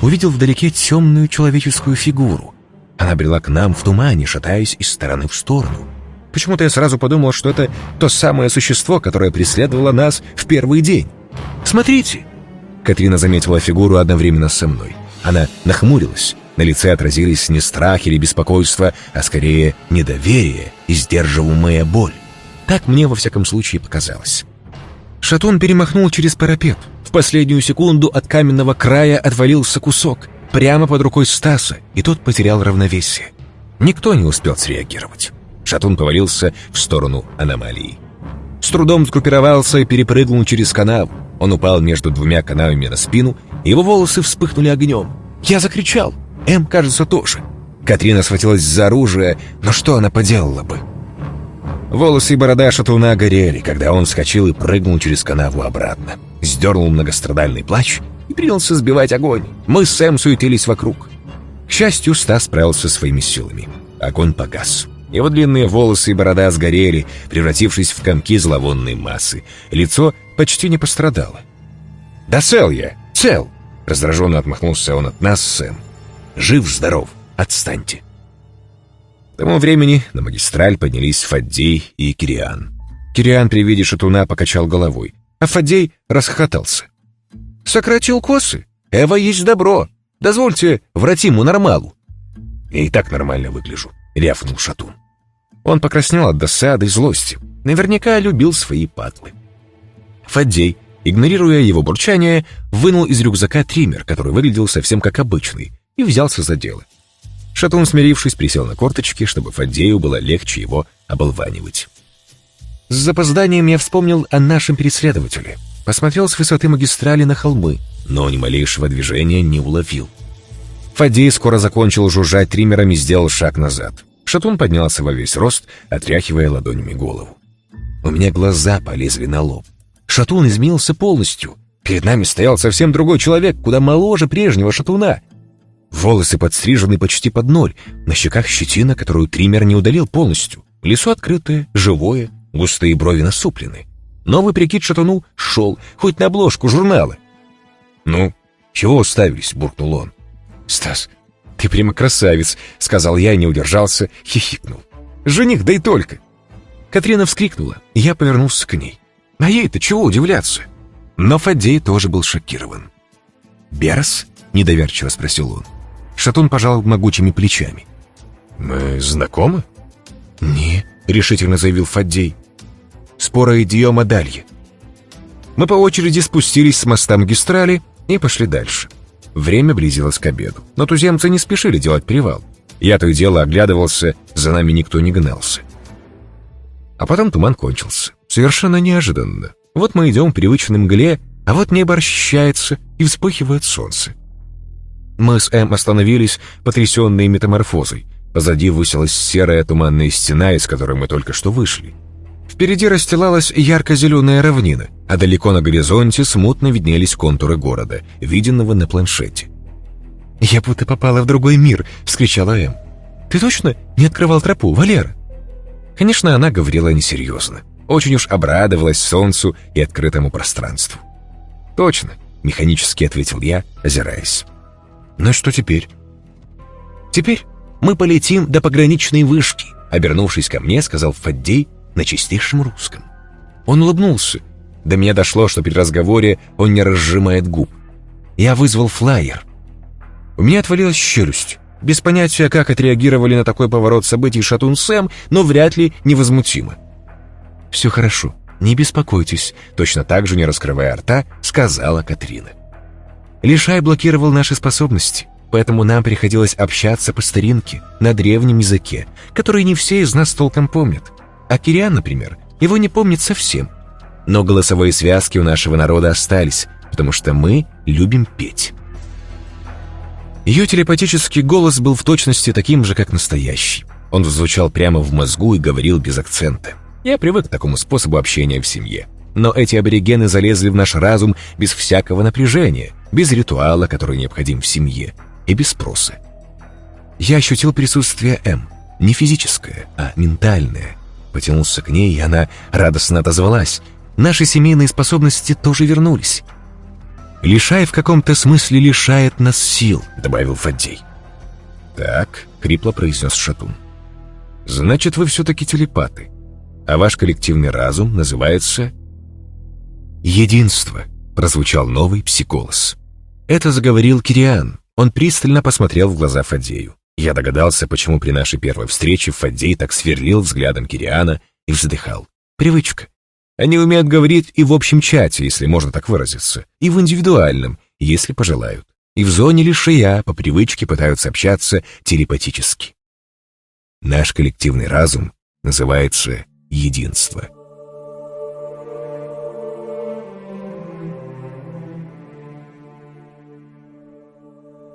увидел вдалеке темную человеческую фигуру. Она брела к нам в тумане, шатаясь из стороны в сторону. Почему-то я сразу подумал, что это то самое существо, которое преследовало нас в первый день. «Смотрите!» Катрина заметила фигуру одновременно со мной. Она нахмурилась, На лице отразились не страх или беспокойство, а скорее недоверие и сдерживаемая боль. Так мне во всяком случае показалось. Шатун перемахнул через парапет. В последнюю секунду от каменного края отвалился кусок, прямо под рукой Стаса, и тот потерял равновесие. Никто не успел среагировать. Шатун повалился в сторону аномалии. С трудом сгруппировался и перепрыгнул через канаву. Он упал между двумя канавами на спину, его волосы вспыхнули огнем. Я закричал. М, кажется, тоже. Катрина схватилась за оружие, но что она поделала бы? Волосы и борода шатуна горели, когда он вскочил и прыгнул через канаву обратно. Сдернул многострадальный плащ и принялся сбивать огонь. Мы с Сэм суетились вокруг. К счастью, Стас справился своими силами. Огонь погас. Его длинные волосы и борода сгорели, превратившись в комки зловонной массы. Лицо почти не пострадало. «Да цел я! Цел!» Раздраженно отмахнулся он от нас, Сэм. «Жив-здоров! Отстаньте!» К тому времени на магистраль поднялись Фаддей и Кириан. Кириан при виде шатуна покачал головой, а Фаддей расхохотался. «Сократил косы? Эва есть добро! Дозвольте вратиму нормалу!» «Я и так нормально выгляжу», — рявкнул шатун. Он покраснел от досады и злости. Наверняка любил свои патлы. Фаддей, игнорируя его бурчание, вынул из рюкзака триммер, который выглядел совсем как обычный, и взялся за дело. Шатун, смирившись, присел на корточки, чтобы Фаддею было легче его оболванивать. С запозданием я вспомнил о нашем преследователе. Посмотрел с высоты магистрали на холмы, но ни малейшего движения не уловил. Фаддей скоро закончил жужжать триммером и сделал шаг назад. Шатун поднялся во весь рост, отряхивая ладонями голову. У меня глаза полезли на лоб. Шатун изменился полностью. Перед нами стоял совсем другой человек, куда моложе прежнего шатуна. Волосы подстрижены почти под ноль, на щеках щетина, которую триммер не удалил полностью. Лицо открытое, живое, густые брови насуплены. Новый прикид шатуну шел, хоть на обложку журнала. «Ну, чего уставились?» — буркнул он. «Стас, ты прямо красавец», — сказал я и не удержался, хихикнул. «Жених, да и только». Катрина вскрикнула, я повернулся к ней. А ей-то чего удивляться? Но Фаддей тоже был шокирован. «Берс?» — недоверчиво спросил он. Шатун пожал могучими плечами. «Мы знакомы?» «Не», — решительно заявил Фаддей. «Спора идиома дальше». Мы по очереди спустились с моста магистрали и пошли дальше. Время близилось к обеду, но туземцы не спешили делать перевал. Я то и дело оглядывался, за нами никто не гнался. А потом туман кончился. Совершенно неожиданно. Вот мы идем в привычной мгле, а вот небо расчищается и вспыхивает солнце. Мы с М остановились, потрясенные метаморфозой. Позади высилась серая туманная стена, из которой мы только что вышли. Впереди расстилалась ярко-зеленая равнина, а далеко на горизонте смутно виднелись контуры города, виденного на планшете. «Я будто попала в другой мир!» — вскричала Эм. «Ты точно не открывал тропу, Валера?» Конечно, она говорила несерьезно. Очень уж обрадовалась солнцу и открытому пространству. «Точно», — механически ответил я, озираясь. «Ну и что теперь?» «Теперь мы полетим до пограничной вышки», — обернувшись ко мне, сказал Фаддей, на чистейшем русском. Он улыбнулся. До меня дошло, что при разговоре он не разжимает губ. Я вызвал флайер. У меня отвалилась челюсть. Без понятия, как отреагировали на такой поворот событий Шатун Сэм, но вряд ли невозмутимо. «Все хорошо, не беспокойтесь», точно так же, не раскрывая рта, сказала Катрина. Лишай блокировал наши способности, поэтому нам приходилось общаться по старинке, на древнем языке, который не все из нас толком помнят. А Кириан, например, его не помнит совсем. Но голосовые связки у нашего народа остались, потому что мы любим петь. Ее телепатический голос был в точности таким же, как настоящий. Он звучал прямо в мозгу и говорил без акцента. Я привык к такому способу общения в семье. Но эти аборигены залезли в наш разум без всякого напряжения, без ритуала, который необходим в семье, и без спроса. Я ощутил присутствие М. Не физическое, а ментальное, Потянулся к ней, и она радостно отозвалась. Наши семейные способности тоже вернулись. «Лишай в каком-то смысле лишает нас сил», — добавил Фаддей. «Так», — хрипло произнес Шатун. «Значит, вы все-таки телепаты, а ваш коллективный разум называется...» «Единство», — прозвучал новый псиголос. Это заговорил Кириан, Он пристально посмотрел в глаза Фадею. Я догадался, почему при нашей первой встрече Фадей так сверлил взглядом Кириана и вздыхал. Привычка. Они умеют говорить и в общем чате, если можно так выразиться, и в индивидуальном, если пожелают. И в зоне лишия по привычке пытаются общаться телепатически. Наш коллективный разум называется единство.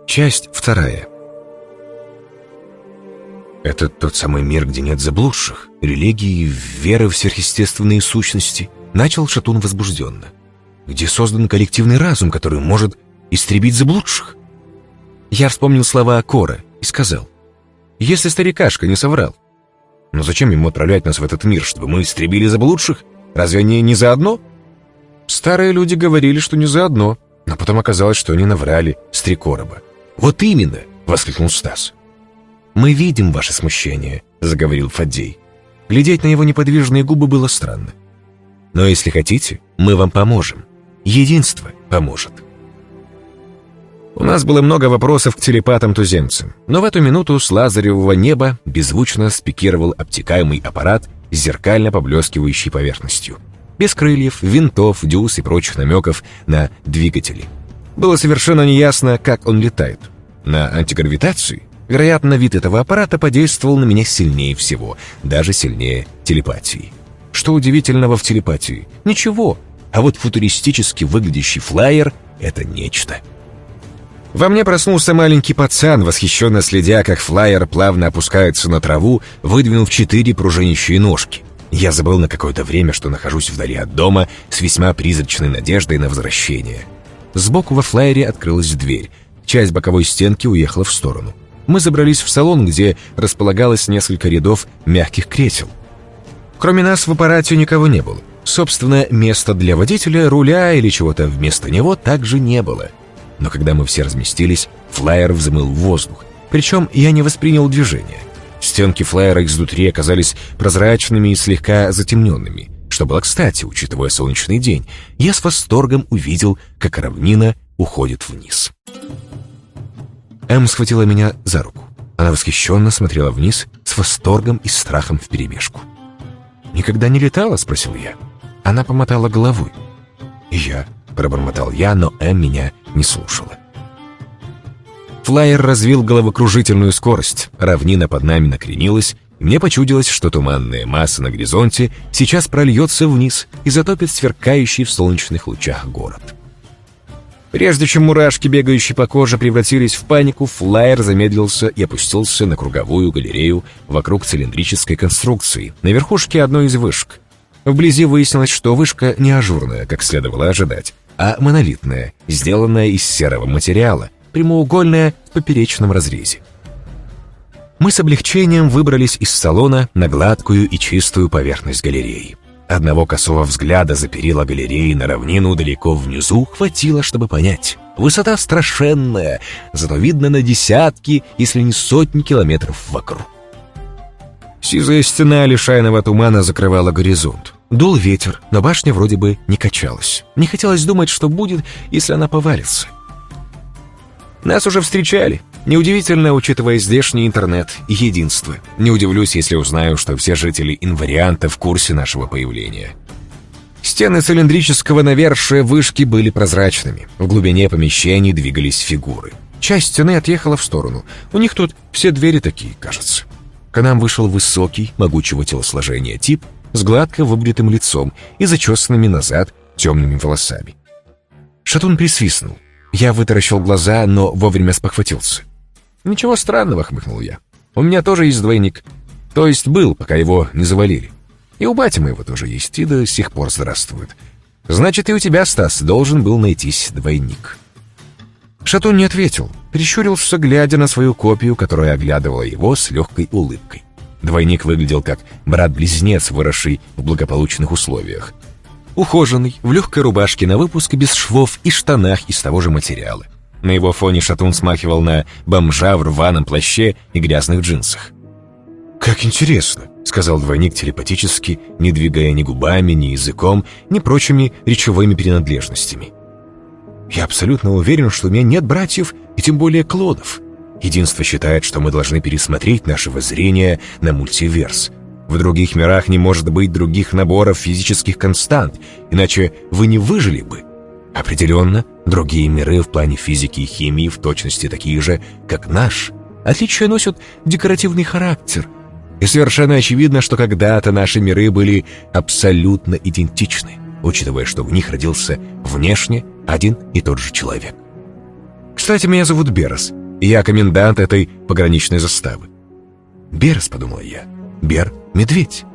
Часть вторая. Это тот самый мир, где нет заблудших, религии, веры в сверхъестественные сущности, начал Шатун возбужденно. Где создан коллективный разум, который может истребить заблудших? Я вспомнил слова Акора и сказал, если старикашка не соврал, но зачем ему отправлять нас в этот мир, чтобы мы истребили заблудших? Разве они не заодно? Старые люди говорили, что не заодно, но потом оказалось, что они наврали с три короба. «Вот именно!» — воскликнул Стас. «Мы видим ваше смущение», — заговорил Фаддей. Глядеть на его неподвижные губы было странно. «Но если хотите, мы вам поможем. Единство поможет». У нас было много вопросов к телепатам-туземцам, но в эту минуту с лазаревого неба беззвучно спикировал обтекаемый аппарат с зеркально поблескивающей поверхностью. Без крыльев, винтов, дюз и прочих намеков на двигатели. Было совершенно неясно, как он летает. На антигравитации? Вероятно, вид этого аппарата подействовал на меня сильнее всего, даже сильнее телепатии. Что удивительного в телепатии? Ничего. А вот футуристически выглядящий флайер — это нечто. Во мне проснулся маленький пацан, восхищенно следя, как флайер плавно опускается на траву, выдвинув четыре пружинящие ножки. Я забыл на какое-то время, что нахожусь вдали от дома с весьма призрачной надеждой на возвращение — Сбоку во флайере открылась дверь. Часть боковой стенки уехала в сторону. Мы забрались в салон, где располагалось несколько рядов мягких кресел. Кроме нас в аппарате никого не было. Собственно, места для водителя, руля или чего-то вместо него также не было. Но когда мы все разместились, флайер взмыл в воздух. Причем я не воспринял движение. Стенки флайера изнутри оказались прозрачными и слегка затемненными что было кстати, учитывая солнечный день, я с восторгом увидел, как равнина уходит вниз. Эм схватила меня за руку. Она восхищенно смотрела вниз с восторгом и страхом вперемешку. «Никогда не летала?» — спросил я. Она помотала головой. «И я», — пробормотал я, но Эм меня не слушала. Флайер развил головокружительную скорость, равнина под нами накренилась, мне почудилось, что туманная масса на горизонте сейчас прольется вниз и затопит сверкающий в солнечных лучах город. Прежде чем мурашки, бегающие по коже, превратились в панику, флайер замедлился и опустился на круговую галерею вокруг цилиндрической конструкции, на верхушке одной из вышек. Вблизи выяснилось, что вышка не ажурная, как следовало ожидать, а монолитная, сделанная из серого материала, прямоугольная в поперечном разрезе мы с облегчением выбрались из салона на гладкую и чистую поверхность галереи. Одного косого взгляда за перила галереи на равнину далеко внизу хватило, чтобы понять. Высота страшенная, зато видно на десятки, если не сотни километров вокруг. Сизая стена лишайного тумана закрывала горизонт. Дул ветер, но башня вроде бы не качалась. Не хотелось думать, что будет, если она повалится. Нас уже встречали. Неудивительно, учитывая здешний интернет и единство. Не удивлюсь, если узнаю, что все жители инварианта в курсе нашего появления. Стены цилиндрического навершия вышки были прозрачными. В глубине помещений двигались фигуры. Часть стены отъехала в сторону. У них тут все двери такие, кажется. К нам вышел высокий, могучего телосложения тип с гладко выбритым лицом и зачесанными назад темными волосами. Шатун присвистнул. Я вытаращил глаза, но вовремя спохватился. «Ничего странного», — хмыкнул я. «У меня тоже есть двойник. То есть был, пока его не завалили. И у бати моего тоже есть, и до сих пор здравствует. Значит, и у тебя, Стас, должен был найтись двойник». Шатун не ответил, прищурился, глядя на свою копию, которая оглядывала его с легкой улыбкой. Двойник выглядел как брат-близнец, выросший в благополучных условиях. Ухоженный, в легкой рубашке на выпуск без швов и штанах из того же материала. На его фоне шатун смахивал на бомжа в рваном плаще и грязных джинсах. «Как интересно», — сказал двойник телепатически, не двигая ни губами, ни языком, ни прочими речевыми принадлежностями. «Я абсолютно уверен, что у меня нет братьев и тем более клонов. Единство считает, что мы должны пересмотреть наше воззрение на мультиверс. В других мирах не может быть других наборов физических констант, иначе вы не выжили бы. Определенно, другие миры в плане физики и химии в точности такие же, как наш. Отличия носят декоративный характер. И совершенно очевидно, что когда-то наши миры были абсолютно идентичны, учитывая, что в них родился внешне один и тот же человек. Кстати, меня зовут Берос, и я комендант этой пограничной заставы. Берос, подумал я, Бер — медведь.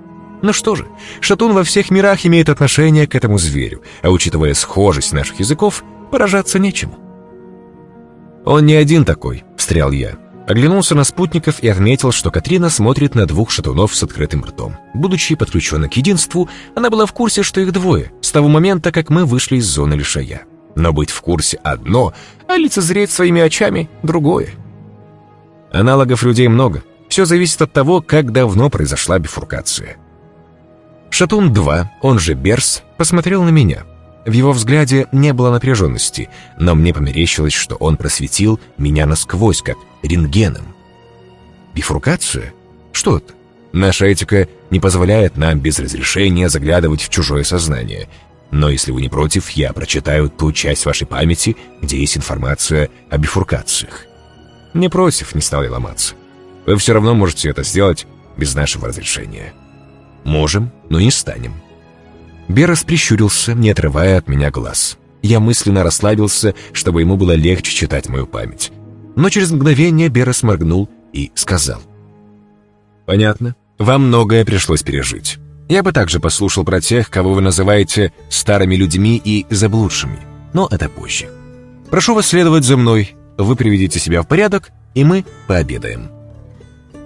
Ну что же, шатун во всех мирах имеет отношение к этому зверю, а учитывая схожесть наших языков, поражаться нечему. «Он не один такой», — встрял я. Оглянулся на спутников и отметил, что Катрина смотрит на двух шатунов с открытым ртом. Будучи подключена к единству, она была в курсе, что их двое, с того момента, как мы вышли из зоны лишая. Но быть в курсе одно, а лицезреть своими очами другое. Аналогов людей много. Все зависит от того, как давно произошла бифуркация. Шатун-2, он же Берс, посмотрел на меня. В его взгляде не было напряженности, но мне померещилось, что он просветил меня насквозь, как рентгеном. Бифуркация? Что это? Наша этика не позволяет нам без разрешения заглядывать в чужое сознание. Но если вы не против, я прочитаю ту часть вашей памяти, где есть информация о бифуркациях. Не против, не стал я ломаться. Вы все равно можете это сделать без нашего разрешения. Можем, но не станем. Берас прищурился, не отрывая от меня глаз. Я мысленно расслабился, чтобы ему было легче читать мою память. Но через мгновение Берас моргнул и сказал. «Понятно. Вам многое пришлось пережить. Я бы также послушал про тех, кого вы называете старыми людьми и заблудшими, но это позже. Прошу вас следовать за мной, вы приведите себя в порядок, и мы пообедаем».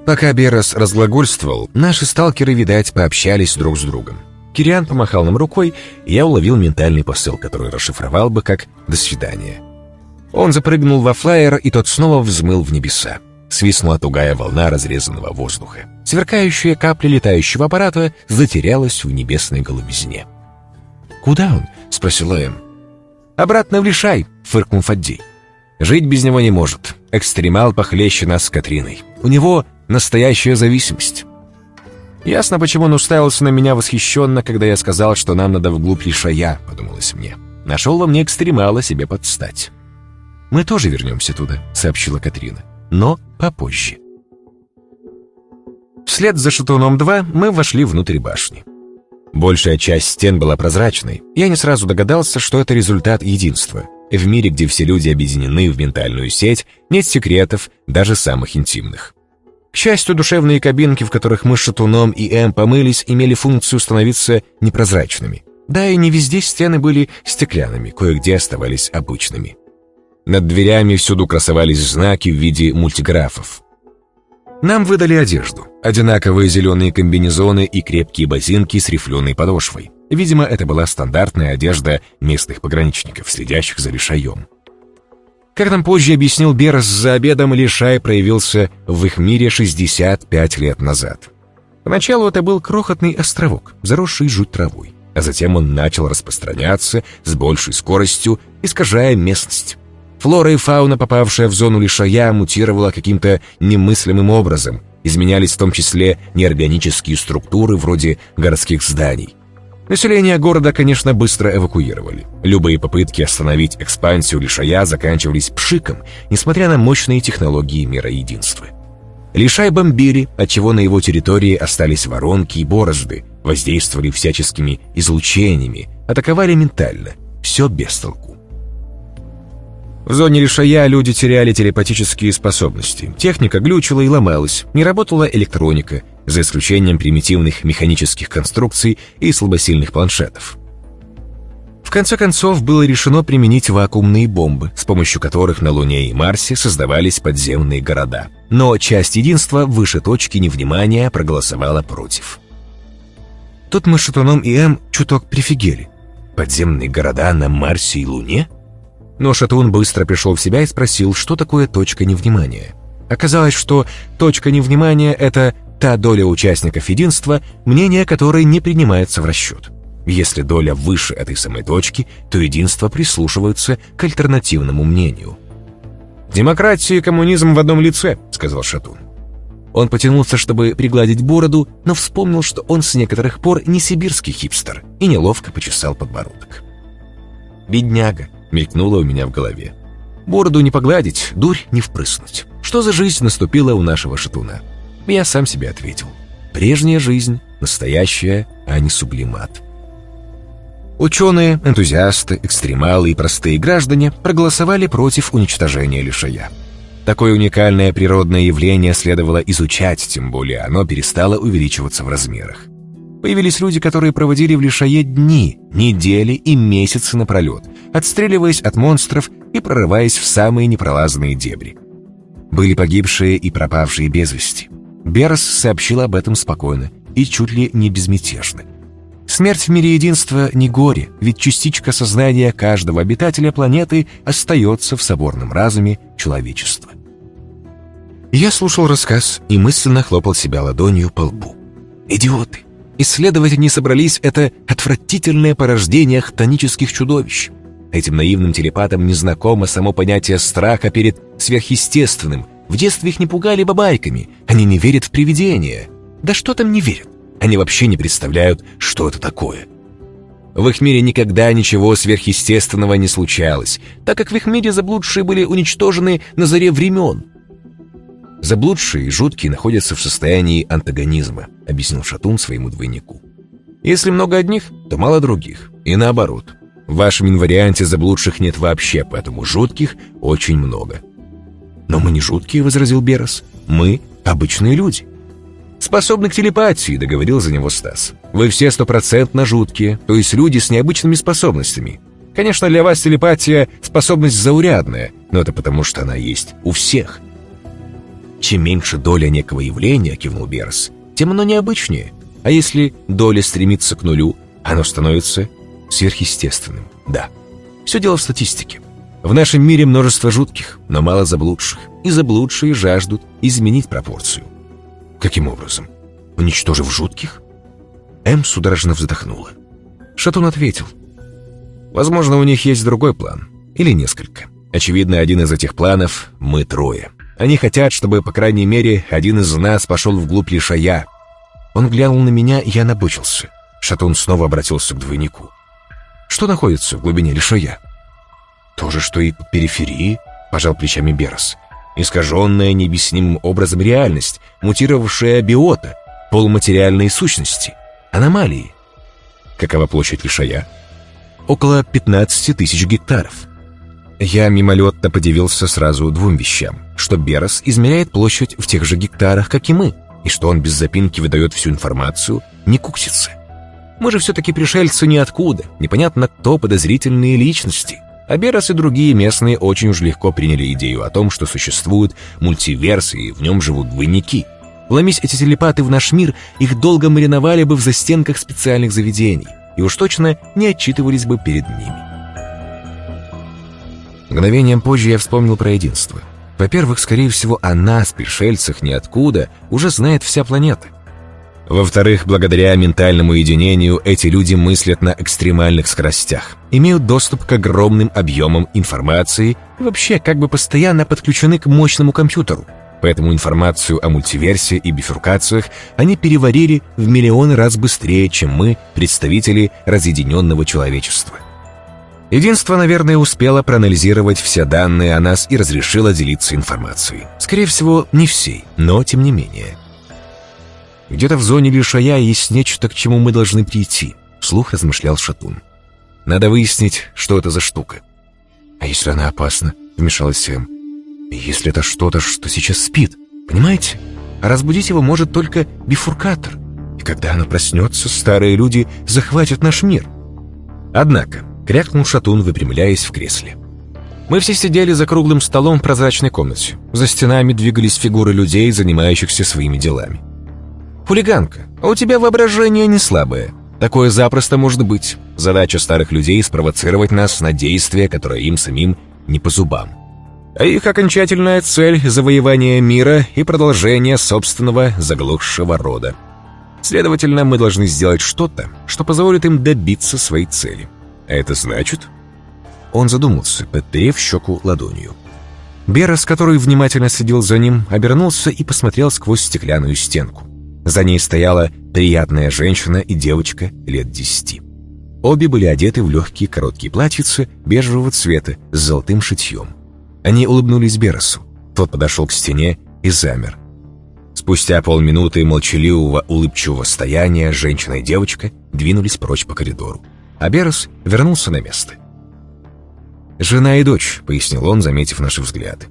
Пока Берас разглагольствовал, наши сталкеры, видать, пообщались друг с другом. Кириан помахал нам рукой, и я уловил ментальный посыл, который расшифровал бы как «до свидания». Он запрыгнул во флайер, и тот снова взмыл в небеса. Свистнула тугая волна разрезанного воздуха. Сверкающая капля летающего аппарата затерялась в небесной голубизне. «Куда он?» — спросила Эм. «Обратно в Лишай», — фыркнул Фаддей. «Жить без него не может. Экстремал похлеще нас с Катриной. У него Настоящая зависимость. Ясно, почему он уставился на меня восхищенно, когда я сказал, что нам надо вглубь лишая, подумалось мне. Нашел во мне экстремала себе подстать. «Мы тоже вернемся туда», — сообщила Катрина. «Но попозже». Вслед за Шатуном-2 мы вошли внутрь башни. Большая часть стен была прозрачной. Я не сразу догадался, что это результат единства. В мире, где все люди объединены в ментальную сеть, нет секретов, даже самых интимных. К счастью, душевные кабинки, в которых мы с Шатуном и Эм помылись, имели функцию становиться непрозрачными. Да, и не везде стены были стеклянными, кое-где оставались обычными. Над дверями всюду красовались знаки в виде мультиграфов. Нам выдали одежду, одинаковые зеленые комбинезоны и крепкие ботинки с рифленой подошвой. Видимо, это была стандартная одежда местных пограничников, следящих за лишаем. Как нам позже объяснил Берас, за обедом Лишай проявился в их мире 65 лет назад. Поначалу это был крохотный островок, заросший жуть травой, а затем он начал распространяться с большей скоростью, искажая местность. Флора и фауна, попавшая в зону Лишая, мутировала каким-то немыслимым образом, изменялись в том числе неорганические структуры вроде городских зданий. Население города, конечно, быстро эвакуировали. Любые попытки остановить экспансию Лишая заканчивались пшиком, несмотря на мощные технологии мира единства. Лишай бомбили, отчего на его территории остались воронки и борозды, воздействовали всяческими излучениями, атаковали ментально. Все без толку. В зоне Лишая люди теряли телепатические способности. Техника глючила и ломалась, не работала электроника, за исключением примитивных механических конструкций и слабосильных планшетов. В конце концов, было решено применить вакуумные бомбы, с помощью которых на Луне и Марсе создавались подземные города. Но часть единства выше точки невнимания проголосовала против. Тут мы с Шатуном и М чуток прифигели. Подземные города на Марсе и Луне? Но Шатун быстро пришел в себя и спросил, что такое точка невнимания. Оказалось, что точка невнимания — это та доля участников единства, мнение которой не принимается в расчет. Если доля выше этой самой точки, то единство прислушивается к альтернативному мнению. «Демократия и коммунизм в одном лице», — сказал Шатун. Он потянулся, чтобы пригладить бороду, но вспомнил, что он с некоторых пор не сибирский хипстер, и неловко почесал подбородок. «Бедняга», — мелькнуло у меня в голове. «Бороду не погладить, дурь не впрыснуть. Что за жизнь наступила у нашего шатуна?» Я сам себе ответил. «Прежняя жизнь, настоящая, а не сублимат». Ученые, энтузиасты, экстремалы и простые граждане проголосовали против уничтожения лишая. Такое уникальное природное явление следовало изучать, тем более оно перестало увеличиваться в размерах. Появились люди, которые проводили в лишае дни, недели и месяцы напролет, отстреливаясь от монстров и прорываясь в самые непролазные дебри. Были погибшие и пропавшие без вести. Берс сообщил об этом спокойно и чуть ли не безмятежно – Смерть в мире единства не горе, ведь частичка сознания каждого обитателя планеты остается в соборном разуме человечества. Я слушал рассказ и мысленно хлопал себя ладонью по лбу. Идиоты! Исследователи не собрались это отвратительное порождение хтонических чудовищ. Этим наивным телепатам незнакомо само понятие страха перед сверхъестественным. В детстве их не пугали бабайками, они не верят в привидения. Да что там не верят? Они вообще не представляют, что это такое. В их мире никогда ничего сверхъестественного не случалось, так как в их мире заблудшие были уничтожены на заре времен. Заблудшие и жуткие находятся в состоянии антагонизма, объяснил Шатун своему двойнику. Если много одних, то мало других, и наоборот. В вашем инварианте заблудших нет вообще, поэтому жутких очень много. «Но мы не жуткие», — возразил Берос. «Мы обычные люди». «Способны к телепатии», — договорил за него Стас. «Вы все стопроцентно жуткие, то есть люди с необычными способностями. Конечно, для вас телепатия — способность заурядная, но это потому, что она есть у всех». «Чем меньше доля некого явления», — кивнул Берс, «тем оно необычнее. А если доля стремится к нулю, оно становится сверхъестественным. Да, все дело в статистике. В нашем мире множество жутких, но мало заблудших, и заблудшие жаждут изменить пропорцию. Каким образом? Уничтожив жутких? Эм судорожно вздохнула. Шатун ответил. Возможно, у них есть другой план. Или несколько. Очевидно, один из этих планов — мы трое. Они хотят, чтобы, по крайней мере, один из нас пошел вглубь лишая. Он глянул на меня, и я набычился. Шатун снова обратился к двойнику. Что находится в глубине лишая? То же, что и по периферии, пожал плечами Берос искаженная необъяснимым образом реальность, мутировавшая биота, полуматериальные сущности, аномалии. Какова площадь Лишая? Около 15 тысяч гектаров. Я мимолетно подивился сразу двум вещам, что Берос измеряет площадь в тех же гектарах, как и мы, и что он без запинки выдает всю информацию, не куксится. Мы же все-таки пришельцы ниоткуда, непонятно кто подозрительные личности. А Берас и другие местные очень уж легко приняли идею о том, что существует мультиверс и в нем живут двойники. Вломись эти телепаты в наш мир, их долго мариновали бы в застенках специальных заведений и уж точно не отчитывались бы перед ними. Мгновением позже я вспомнил про единство. Во-первых, скорее всего, о нас, пришельцах, ниоткуда, уже знает вся планета. Во-вторых, благодаря ментальному единению эти люди мыслят на экстремальных скоростях, имеют доступ к огромным объемам информации и вообще как бы постоянно подключены к мощному компьютеру. Поэтому информацию о мультиверсе и бифуркациях они переварили в миллионы раз быстрее, чем мы, представители разъединенного человечества. Единство, наверное, успело проанализировать все данные о нас и разрешило делиться информацией. Скорее всего, не всей, но тем не менее – где-то в зоне лишая есть нечто, к чему мы должны прийти, вслух размышлял Шатун. Надо выяснить, что это за штука. А если она опасна? Вмешалась Сэм. Если это что-то, что сейчас спит, понимаете? А разбудить его может только бифуркатор. И когда оно проснется, старые люди захватят наш мир. Однако, крякнул Шатун, выпрямляясь в кресле. Мы все сидели за круглым столом в прозрачной комнате. За стенами двигались фигуры людей, занимающихся своими делами. «Хулиганка, а у тебя воображение не слабое. Такое запросто может быть. Задача старых людей — спровоцировать нас на действия, которые им самим не по зубам. А их окончательная цель — завоевание мира и продолжение собственного заглохшего рода. Следовательно, мы должны сделать что-то, что позволит им добиться своей цели. А это значит...» Он задумался, подперев щеку ладонью. Берас, который внимательно следил за ним, обернулся и посмотрел сквозь стеклянную стенку. За ней стояла приятная женщина и девочка лет десяти. Обе были одеты в легкие короткие платьицы бежевого цвета с золотым шитьем. Они улыбнулись Берасу. Тот подошел к стене и замер. Спустя полминуты молчаливого улыбчивого стояния женщина и девочка двинулись прочь по коридору. А Берас вернулся на место. «Жена и дочь», — пояснил он, заметив наши взгляды.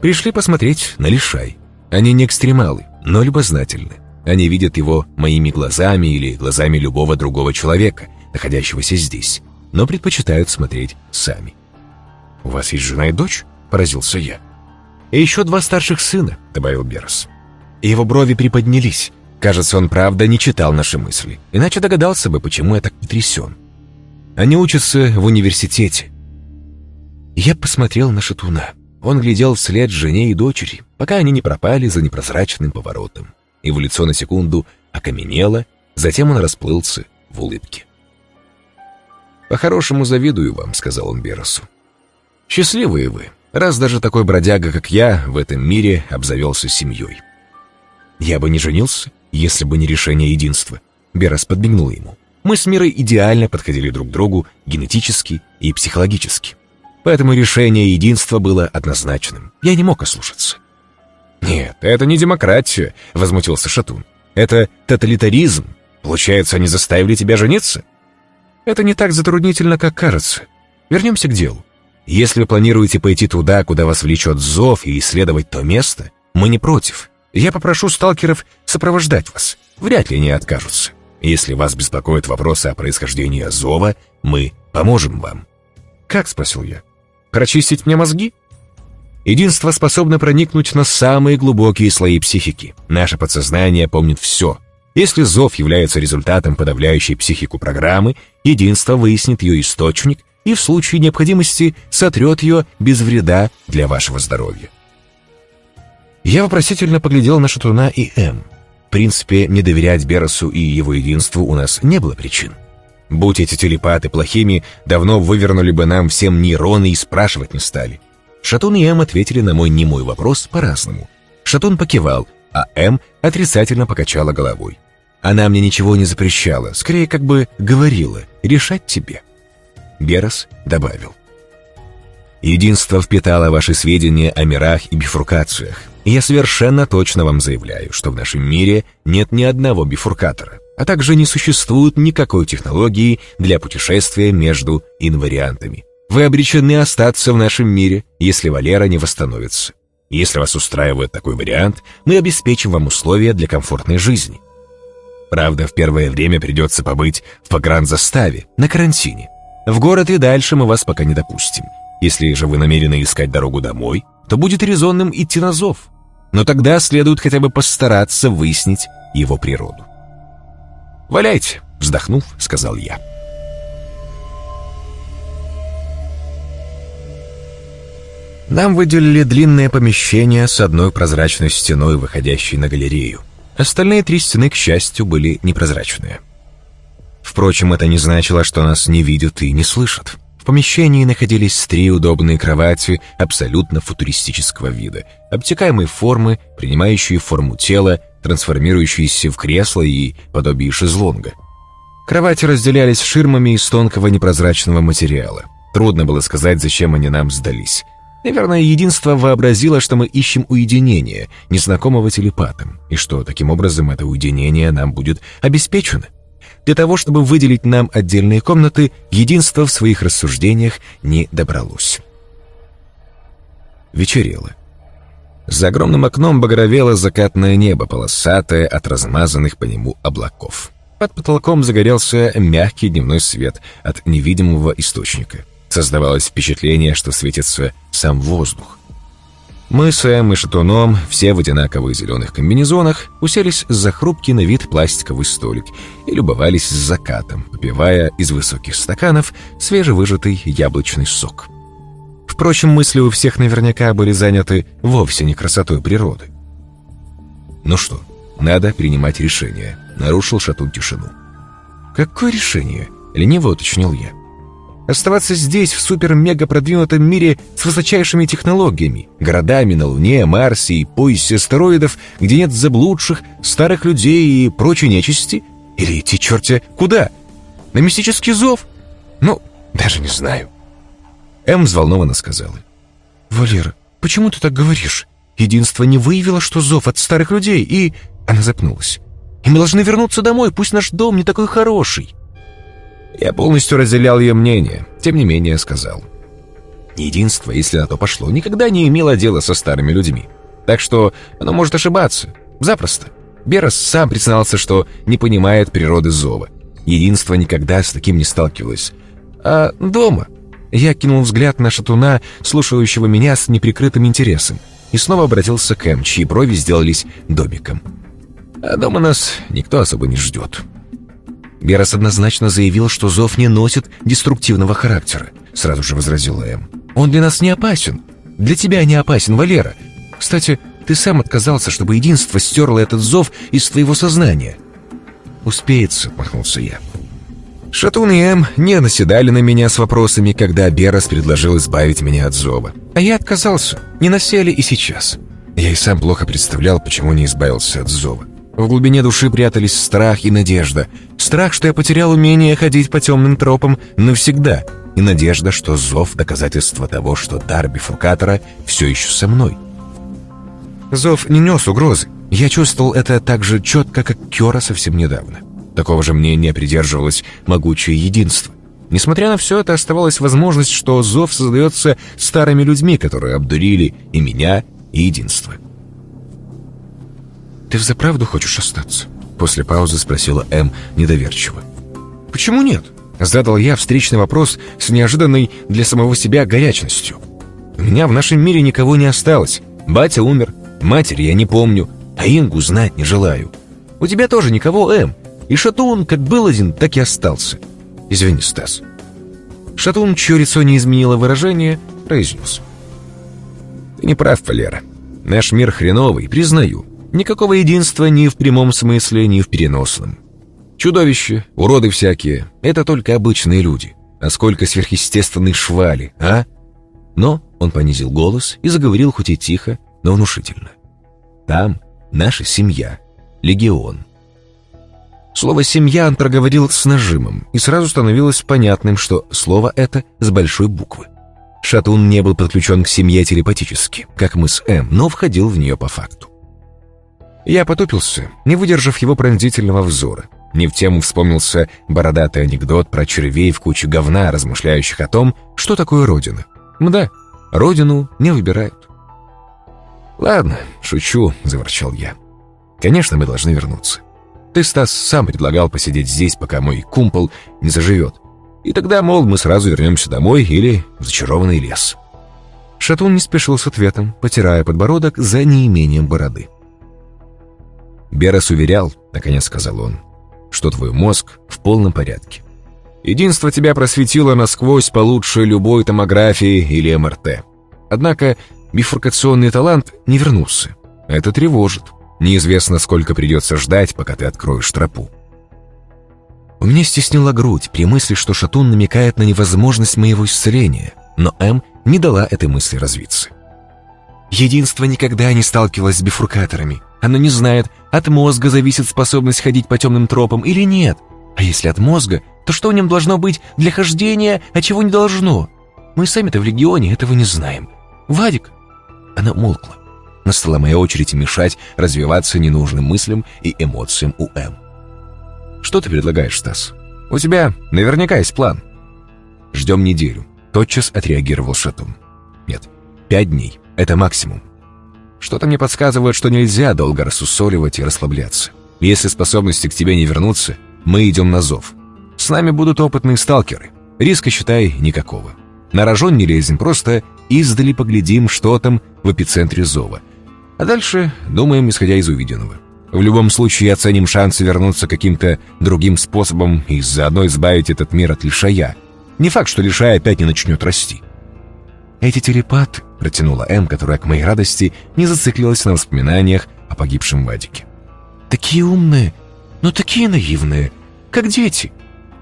«Пришли посмотреть на Лишай. Они не экстремалы, но любознательны. Они видят его моими глазами или глазами любого другого человека, находящегося здесь, но предпочитают смотреть сами». «У вас есть жена и дочь?» — поразился я. «И еще два старших сына», — добавил Берас. Его брови приподнялись. Кажется, он правда не читал наши мысли, иначе догадался бы, почему я так потрясен. Они учатся в университете, я посмотрел на Шатуна. Он глядел вслед жене и дочери, пока они не пропали за непрозрачным поворотом. Его лицо на секунду окаменело, затем он расплылся в улыбке. «По-хорошему завидую вам», — сказал он Беросу. «Счастливые вы, раз даже такой бродяга, как я, в этом мире обзавелся семьей». «Я бы не женился, если бы не решение единства», — Берос подмигнул ему. «Мы с Мирой идеально подходили друг к другу генетически и психологически. Поэтому решение единства было однозначным. Я не мог ослушаться. «Нет, это не демократия», — возмутился Шатун. «Это тоталитаризм. Получается, они заставили тебя жениться?» «Это не так затруднительно, как кажется. Вернемся к делу. Если вы планируете пойти туда, куда вас влечет зов, и исследовать то место, мы не против. Я попрошу сталкеров сопровождать вас. Вряд ли они откажутся. Если вас беспокоят вопросы о происхождении зова, мы поможем вам». «Как?» — спросил я. Прочистить мне мозги? Единство способно проникнуть на самые глубокие слои психики. Наше подсознание помнит все. Если зов является результатом подавляющей психику программы, единство выяснит ее источник и в случае необходимости сотрет ее без вреда для вашего здоровья. Я вопросительно поглядел на Шатуна и М. В принципе, не доверять Беросу и его единству у нас не было причин. Будь эти телепаты плохими, давно вывернули бы нам всем нейроны и спрашивать не стали. Шатун и М ответили на мой немой вопрос по-разному. Шатун покивал, а М отрицательно покачала головой. Она мне ничего не запрещала, скорее как бы говорила «решать тебе». Берас добавил. Единство впитало ваши сведения о мирах и бифуркациях. И я совершенно точно вам заявляю, что в нашем мире нет ни одного бифуркатора а также не существует никакой технологии для путешествия между инвариантами. Вы обречены остаться в нашем мире, если Валера не восстановится. Если вас устраивает такой вариант, мы обеспечим вам условия для комфортной жизни. Правда, в первое время придется побыть в погранзаставе, на карантине. В город и дальше мы вас пока не допустим. Если же вы намерены искать дорогу домой, то будет резонным идти на зов. Но тогда следует хотя бы постараться выяснить его природу. «Валяйте!» — вздохнув, сказал я. Нам выделили длинное помещение с одной прозрачной стеной, выходящей на галерею. Остальные три стены, к счастью, были непрозрачные. Впрочем, это не значило, что нас не видят и не слышат. В помещении находились три удобные кровати абсолютно футуристического вида, обтекаемой формы, принимающие форму тела трансформирующиеся в кресло и подобие шезлонга. Кровати разделялись ширмами из тонкого непрозрачного материала. Трудно было сказать, зачем они нам сдались. Наверное, единство вообразило, что мы ищем уединение, незнакомого телепатом, и что таким образом это уединение нам будет обеспечено. Для того, чтобы выделить нам отдельные комнаты, единство в своих рассуждениях не добралось. Вечерело. За огромным окном багровело закатное небо, полосатое от размазанных по нему облаков. Под потолком загорелся мягкий дневной свет от невидимого источника. Создавалось впечатление, что светится сам воздух. Мы с Эм и Шатуном, все в одинаковых зеленых комбинезонах, уселись за хрупкий на вид пластиковый столик и любовались закатом, попивая из высоких стаканов свежевыжатый яблочный сок. Впрочем, мысли у всех наверняка были заняты вовсе не красотой природы. «Ну что, надо принимать решение», — нарушил Шатун тишину. «Какое решение?» — лениво уточнил я. Оставаться здесь, в супер-мега продвинутом мире с высочайшими технологиями, городами на Луне, Марсе и поясе астероидов, где нет заблудших, старых людей и прочей нечисти? Или идти черти куда? На мистический зов? Ну, даже не знаю. М взволнованно сказала. «Валера, почему ты так говоришь? Единство не выявило, что зов от старых людей, и...» Она запнулась. «И мы должны вернуться домой, пусть наш дом не такой хороший». Я полностью разделял ее мнение, тем не менее сказал. Единство, если на то пошло, никогда не имело дела со старыми людьми. Так что оно может ошибаться. Запросто. Берас сам признался, что не понимает природы зова. Единство никогда с таким не сталкивалось. А дома? Я кинул взгляд на шатуна, слушающего меня с неприкрытым интересом, и снова обратился к Эм, чьи брови сделались домиком. А дома нас никто особо не ждет. Берас однозначно заявил, что зов не носит деструктивного характера, сразу же возразила Эм. Он для нас не опасен. Для тебя не опасен, Валера. Кстати, ты сам отказался, чтобы единство стерло этот зов из твоего сознания. «Успеется», — отмахнулся я. Шатун и Эм не наседали на меня с вопросами, когда Берас предложил избавить меня от зова. А я отказался. Не насели и сейчас. Я и сам плохо представлял, почему не избавился от зова. В глубине души прятались страх и надежда. Страх, что я потерял умение ходить по темным тропам навсегда, и надежда, что зов — доказательство того, что дар бифуркатора все еще со мной. Зов не нес угрозы. Я чувствовал это так же четко, как Кера совсем недавно. Такого же мнения придерживалось могучее единство. Несмотря на все это, оставалась возможность, что зов создается старыми людьми, которые обдурили и меня, и единство. «Ты взаправду хочешь остаться?» После паузы спросила М недоверчиво. «Почему нет?» Задал я встречный вопрос с неожиданной для самого себя горячностью. «У меня в нашем мире никого не осталось. Батя умер, матери я не помню, а Ингу знать не желаю. У тебя тоже никого, М. И Шатун как был один, так и остался. Извини, Стас». Шатун, чье лицо не изменило выражение, произнес. «Ты не прав, Валера. Наш мир хреновый, признаю. Никакого единства ни в прямом смысле, ни в переносном. Чудовища, уроды всякие — это только обычные люди. А сколько сверхъестественной швали, а? Но он понизил голос и заговорил хоть и тихо, но внушительно. Там наша семья, легион. Слово «семья» он проговорил с нажимом, и сразу становилось понятным, что слово это с большой буквы. Шатун не был подключен к семье телепатически, как мы с М, но входил в нее по факту. Я потупился, не выдержав его пронзительного взора. Не в тему вспомнился бородатый анекдот про червей в куче говна, размышляющих о том, что такое Родина. Мда, Родину не выбирают. «Ладно, шучу», — заворчал я. «Конечно, мы должны вернуться. Ты, Стас, сам предлагал посидеть здесь, пока мой кумпол не заживет. И тогда, мол, мы сразу вернемся домой или в зачарованный лес». Шатун не спешил с ответом, потирая подбородок за неимением бороды. «Берас уверял», — наконец сказал он, «что твой мозг в полном порядке. Единство тебя просветило насквозь получше любой томографии или МРТ. Однако бифуркационный талант не вернулся. Это тревожит. Неизвестно, сколько придется ждать, пока ты откроешь тропу. У меня стеснила грудь при мысли, что Шатун намекает на невозможность моего исцеления, но М не дала этой мысли развиться. Единство никогда не сталкивалось с бифуркаторами. Оно не знает, от мозга зависит способность ходить по темным тропам или нет. А если от мозга, то что в нем должно быть для хождения, а чего не должно? Мы сами-то в Легионе этого не знаем. Вадик!» Она молкла. Настала моя очередь мешать развиваться ненужным мыслям и эмоциям у М. «Что ты предлагаешь, Стас? У тебя наверняка есть план». «Ждем неделю», — тотчас отреагировал Шатун. «Нет, пять дней. Это максимум. Что-то мне подсказывает, что нельзя долго рассусоливать и расслабляться. Если способности к тебе не вернутся, мы идем на зов. С нами будут опытные сталкеры. Риска, считай, никакого. На рожон не лезем, просто издали поглядим, что там в эпицентре зова. А дальше думаем, исходя из увиденного. В любом случае оценим шансы вернуться каким-то другим способом и заодно избавить этот мир от лишая. Не факт, что лишая опять не начнет расти. «Эти телепаты», — протянула М, которая, к моей радости, не зациклилась на воспоминаниях о погибшем Вадике. «Такие умные, но такие наивные, как дети.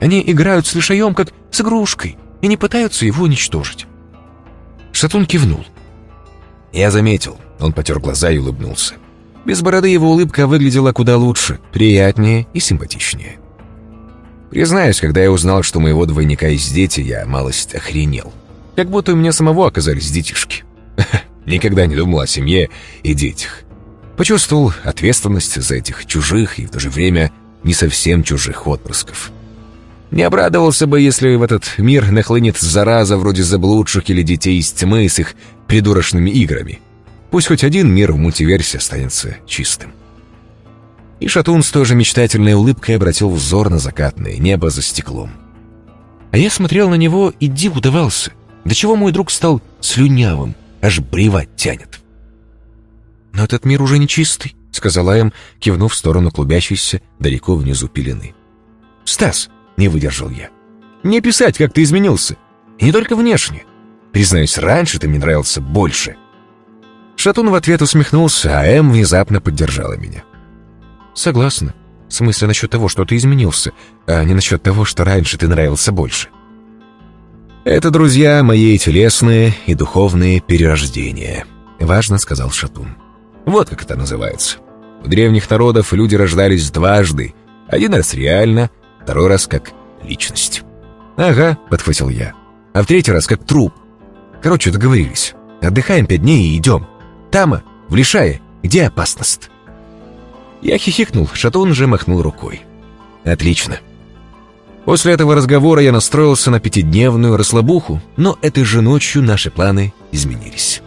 Они играют с лишаем, как с игрушкой. и не пытаются его уничтожить. Шатун кивнул. Я заметил. Он потер глаза и улыбнулся. Без бороды его улыбка выглядела куда лучше, приятнее и симпатичнее. Признаюсь, когда я узнал, что моего двойника есть дети, я малость охренел. Как будто у меня самого оказались детишки. Никогда не думал о семье и детях. Почувствовал ответственность за этих чужих и в то же время не совсем чужих отпрысков. Не обрадовался бы, если в этот мир нахлынет зараза вроде заблудших или детей из тьмы с их придурочными играми. Пусть хоть один мир в мультиверсе останется чистым. И Шатун с той же мечтательной улыбкой обратил взор на закатное небо за стеклом. А я смотрел на него и диву давался, до чего мой друг стал слюнявым, аж бревать тянет. «Но этот мир уже не чистый», — сказала Эм, кивнув в сторону клубящейся далеко внизу пелены. «Стас!» — не выдержал я. «Не писать, как ты изменился. И не только внешне. Признаюсь, раньше ты мне нравился больше». Шатун в ответ усмехнулся, а Эм внезапно поддержала меня. «Согласна. В смысле насчет того, что ты изменился, а не насчет того, что раньше ты нравился больше». «Это, друзья, мои телесные и духовные перерождения», — важно сказал Шатун. «Вот как это называется. У древних народов люди рождались дважды. Один раз реально, второй раз как личность». «Ага», — подхватил я. «А в третий раз как труп. Короче, договорились. Отдыхаем пять дней и идем. Тама, в Лишае, где опасность?» Я хихикнул, Шатун же махнул рукой. «Отлично». После этого разговора я настроился на пятидневную расслабуху, но этой же ночью наши планы изменились.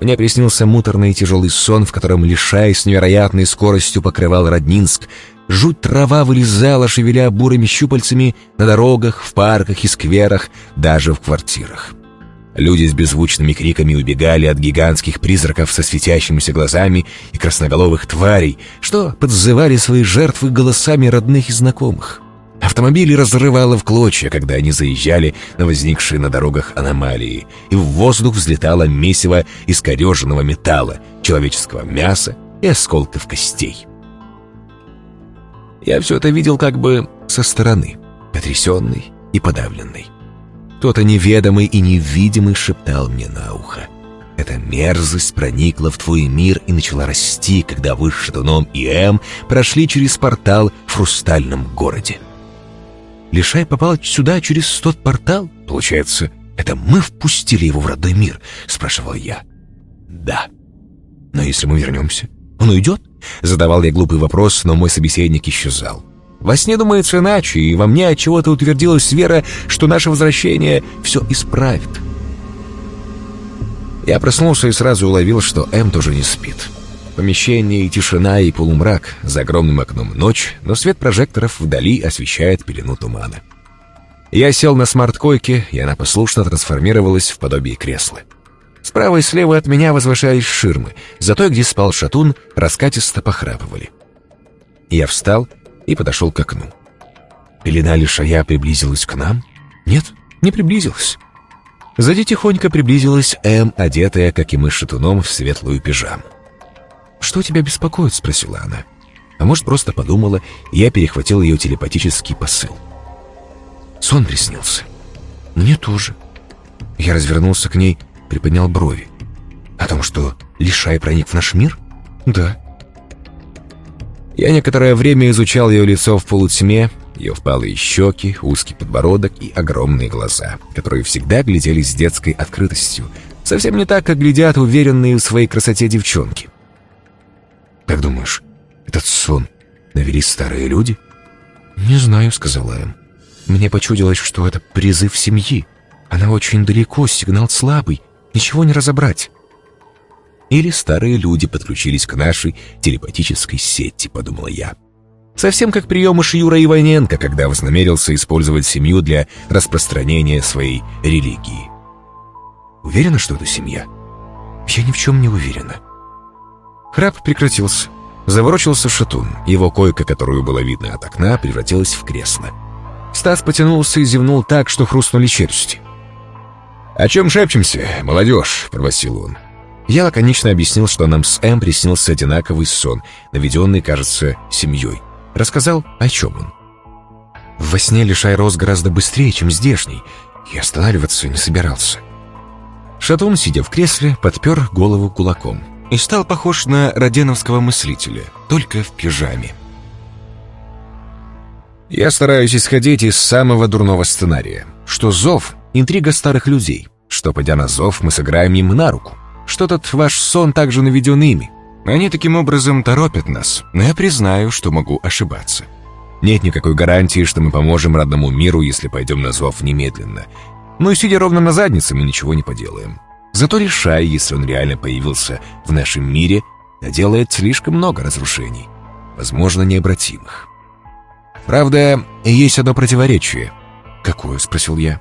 Мне приснился муторный и тяжелый сон, в котором, лишаясь невероятной скоростью, покрывал Роднинск. Жуть трава вылезала, шевеля бурыми щупальцами на дорогах, в парках и скверах, даже в квартирах. Люди с беззвучными криками убегали от гигантских призраков со светящимися глазами и красноголовых тварей, что подзывали свои жертвы голосами родных и знакомых. Автомобили разрывало в клочья, когда они заезжали на возникшие на дорогах аномалии, и в воздух взлетало месиво искореженного металла, человеческого мяса и осколков костей. Я все это видел как бы со стороны, потрясенный и подавленный. Кто-то неведомый и невидимый шептал мне на ухо. Эта мерзость проникла в твой мир и начала расти, когда вы с Шатуном и Эм прошли через портал в хрустальном городе. Лишай попал сюда через тот портал? Получается, это мы впустили его в родной мир? Спрашивал я. Да. Но если мы вернемся, он уйдет? Задавал я глупый вопрос, но мой собеседник исчезал. Во сне думается иначе, и во мне от чего-то утвердилась вера, что наше возвращение все исправит. Я проснулся и сразу уловил, что М тоже не спит. Помещение и тишина, и полумрак, за огромным окном ночь, но свет прожекторов вдали освещает пелену тумана. Я сел на смарт-койке, и она послушно трансформировалась в подобие кресла. Справа и слева от меня возвышались ширмы, зато где спал шатун, раскатисто похрапывали. Я встал и подошел к окну. Пелена лишая приблизилась к нам? Нет, не приблизилась. Сзади тихонько приблизилась М, одетая, как и мы шатуном, в светлую пижаму. «Что тебя беспокоит?» — спросила она. А может, просто подумала, и я перехватил ее телепатический посыл. Сон приснился. Мне тоже. Я развернулся к ней, приподнял брови. О том, что Лишай проник в наш мир? Да. Я некоторое время изучал ее лицо в полутьме, ее впалые щеки, узкий подбородок и огромные глаза, которые всегда глядели с детской открытостью, совсем не так, как глядят уверенные в своей красоте девчонки. «Как думаешь, этот сон навели старые люди?» «Не знаю», — сказала Эм. «Мне почудилось, что это призыв семьи. Она очень далеко, сигнал слабый, ничего не разобрать». Или старые люди подключились к нашей телепатической сети, подумала я. Совсем как приемыш Юра Иваненко, когда вознамерился использовать семью для распространения своей религии. Уверена, что это семья? Я ни в чем не уверена. Храп прекратился. Заворочился шатун. Его койка, которую было видно от окна, превратилась в кресло. Стас потянулся и зевнул так, что хрустнули челюсти. «О чем шепчемся, молодежь?» — пробасил он. Я лаконично объяснил, что нам с Эм приснился одинаковый сон, наведенный, кажется, семьей. Рассказал, о чем он. Во сне Лишай рос гораздо быстрее, чем здешний. Я останавливаться не собирался. Шатун, сидя в кресле, подпер голову кулаком и стал похож на роденовского мыслителя, только в пижаме. Я стараюсь исходить из самого дурного сценария, что зов — интрига старых людей, что, пойдя на зов, мы сыграем им на руку, что тот ваш сон также наведен ими. Они таким образом торопят нас, но я признаю, что могу ошибаться. Нет никакой гарантии, что мы поможем родному миру, если пойдем на зов немедленно. Но и сидя ровно на заднице, мы ничего не поделаем. Зато решай, если он реально появился в нашем мире, делает слишком много разрушений, возможно, необратимых. Правда, есть одно противоречие. «Какое?» — спросил я.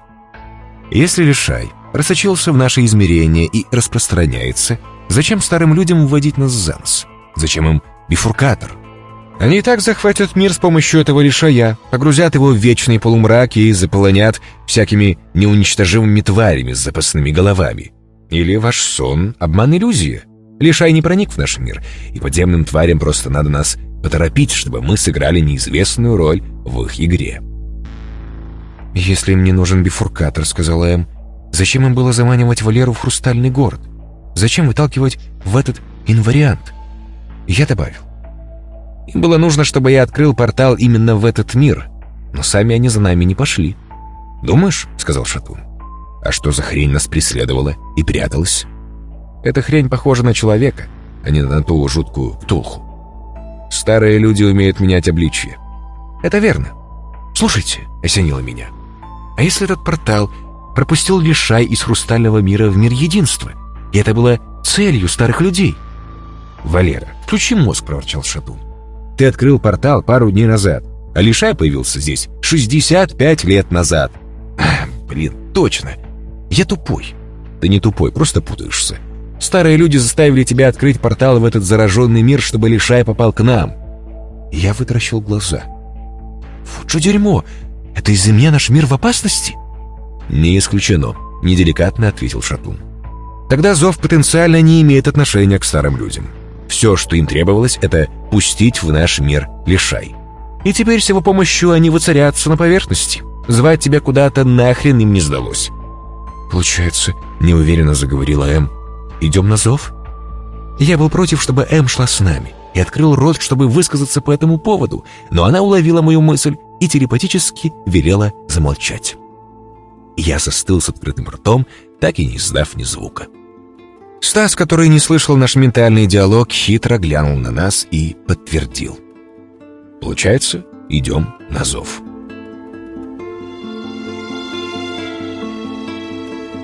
«Если Лишай просочился в наше измерение и распространяется, зачем старым людям вводить нас за нос? Зачем им бифуркатор? Они и так захватят мир с помощью этого Лишая, погрузят его в вечный полумрак и заполонят всякими неуничтожимыми тварями с запасными головами. Или ваш сон — обман иллюзия. Лишай не проник в наш мир, и подземным тварям просто надо нас поторопить, чтобы мы сыграли неизвестную роль в их игре. «Если им не нужен бифуркатор», — сказала Эм, — «зачем им было заманивать Валеру в хрустальный город? Зачем выталкивать в этот инвариант?» Я добавил. «Им было нужно, чтобы я открыл портал именно в этот мир, но сами они за нами не пошли». «Думаешь?» — сказал Шатун. «А что за хрень нас преследовала и пряталась?» «Эта хрень похожа на человека, а не на ту жуткую птулху. Старые люди умеют менять обличье. Это верно. Слушайте, осенило меня. А если этот портал пропустил лишай из хрустального мира в мир единства? И это было целью старых людей? Валера, включи мозг, проворчал Шатун. Ты открыл портал пару дней назад, а лишай появился здесь 65 лет назад. Блин, точно. Я тупой. Ты не тупой, просто путаешься. Старые люди заставили тебя открыть портал в этот зараженный мир, чтобы Лишай попал к нам. Я вытаращил глаза. Вот что дерьмо! Это из-за меня наш мир в опасности? Не исключено, неделикатно ответил Шатун. Тогда зов потенциально не имеет отношения к старым людям. Все, что им требовалось, это пустить в наш мир Лишай. И теперь с его помощью они воцарятся на поверхности. Звать тебя куда-то нахрен им не сдалось. Получается, неуверенно заговорила Эм, Идем на зов?» Я был против, чтобы Эм шла с нами, и открыл рот, чтобы высказаться по этому поводу, но она уловила мою мысль и телепатически велела замолчать. Я застыл с открытым ртом, так и не издав ни звука. Стас, который не слышал наш ментальный диалог, хитро глянул на нас и подтвердил. «Получается, идем на зов».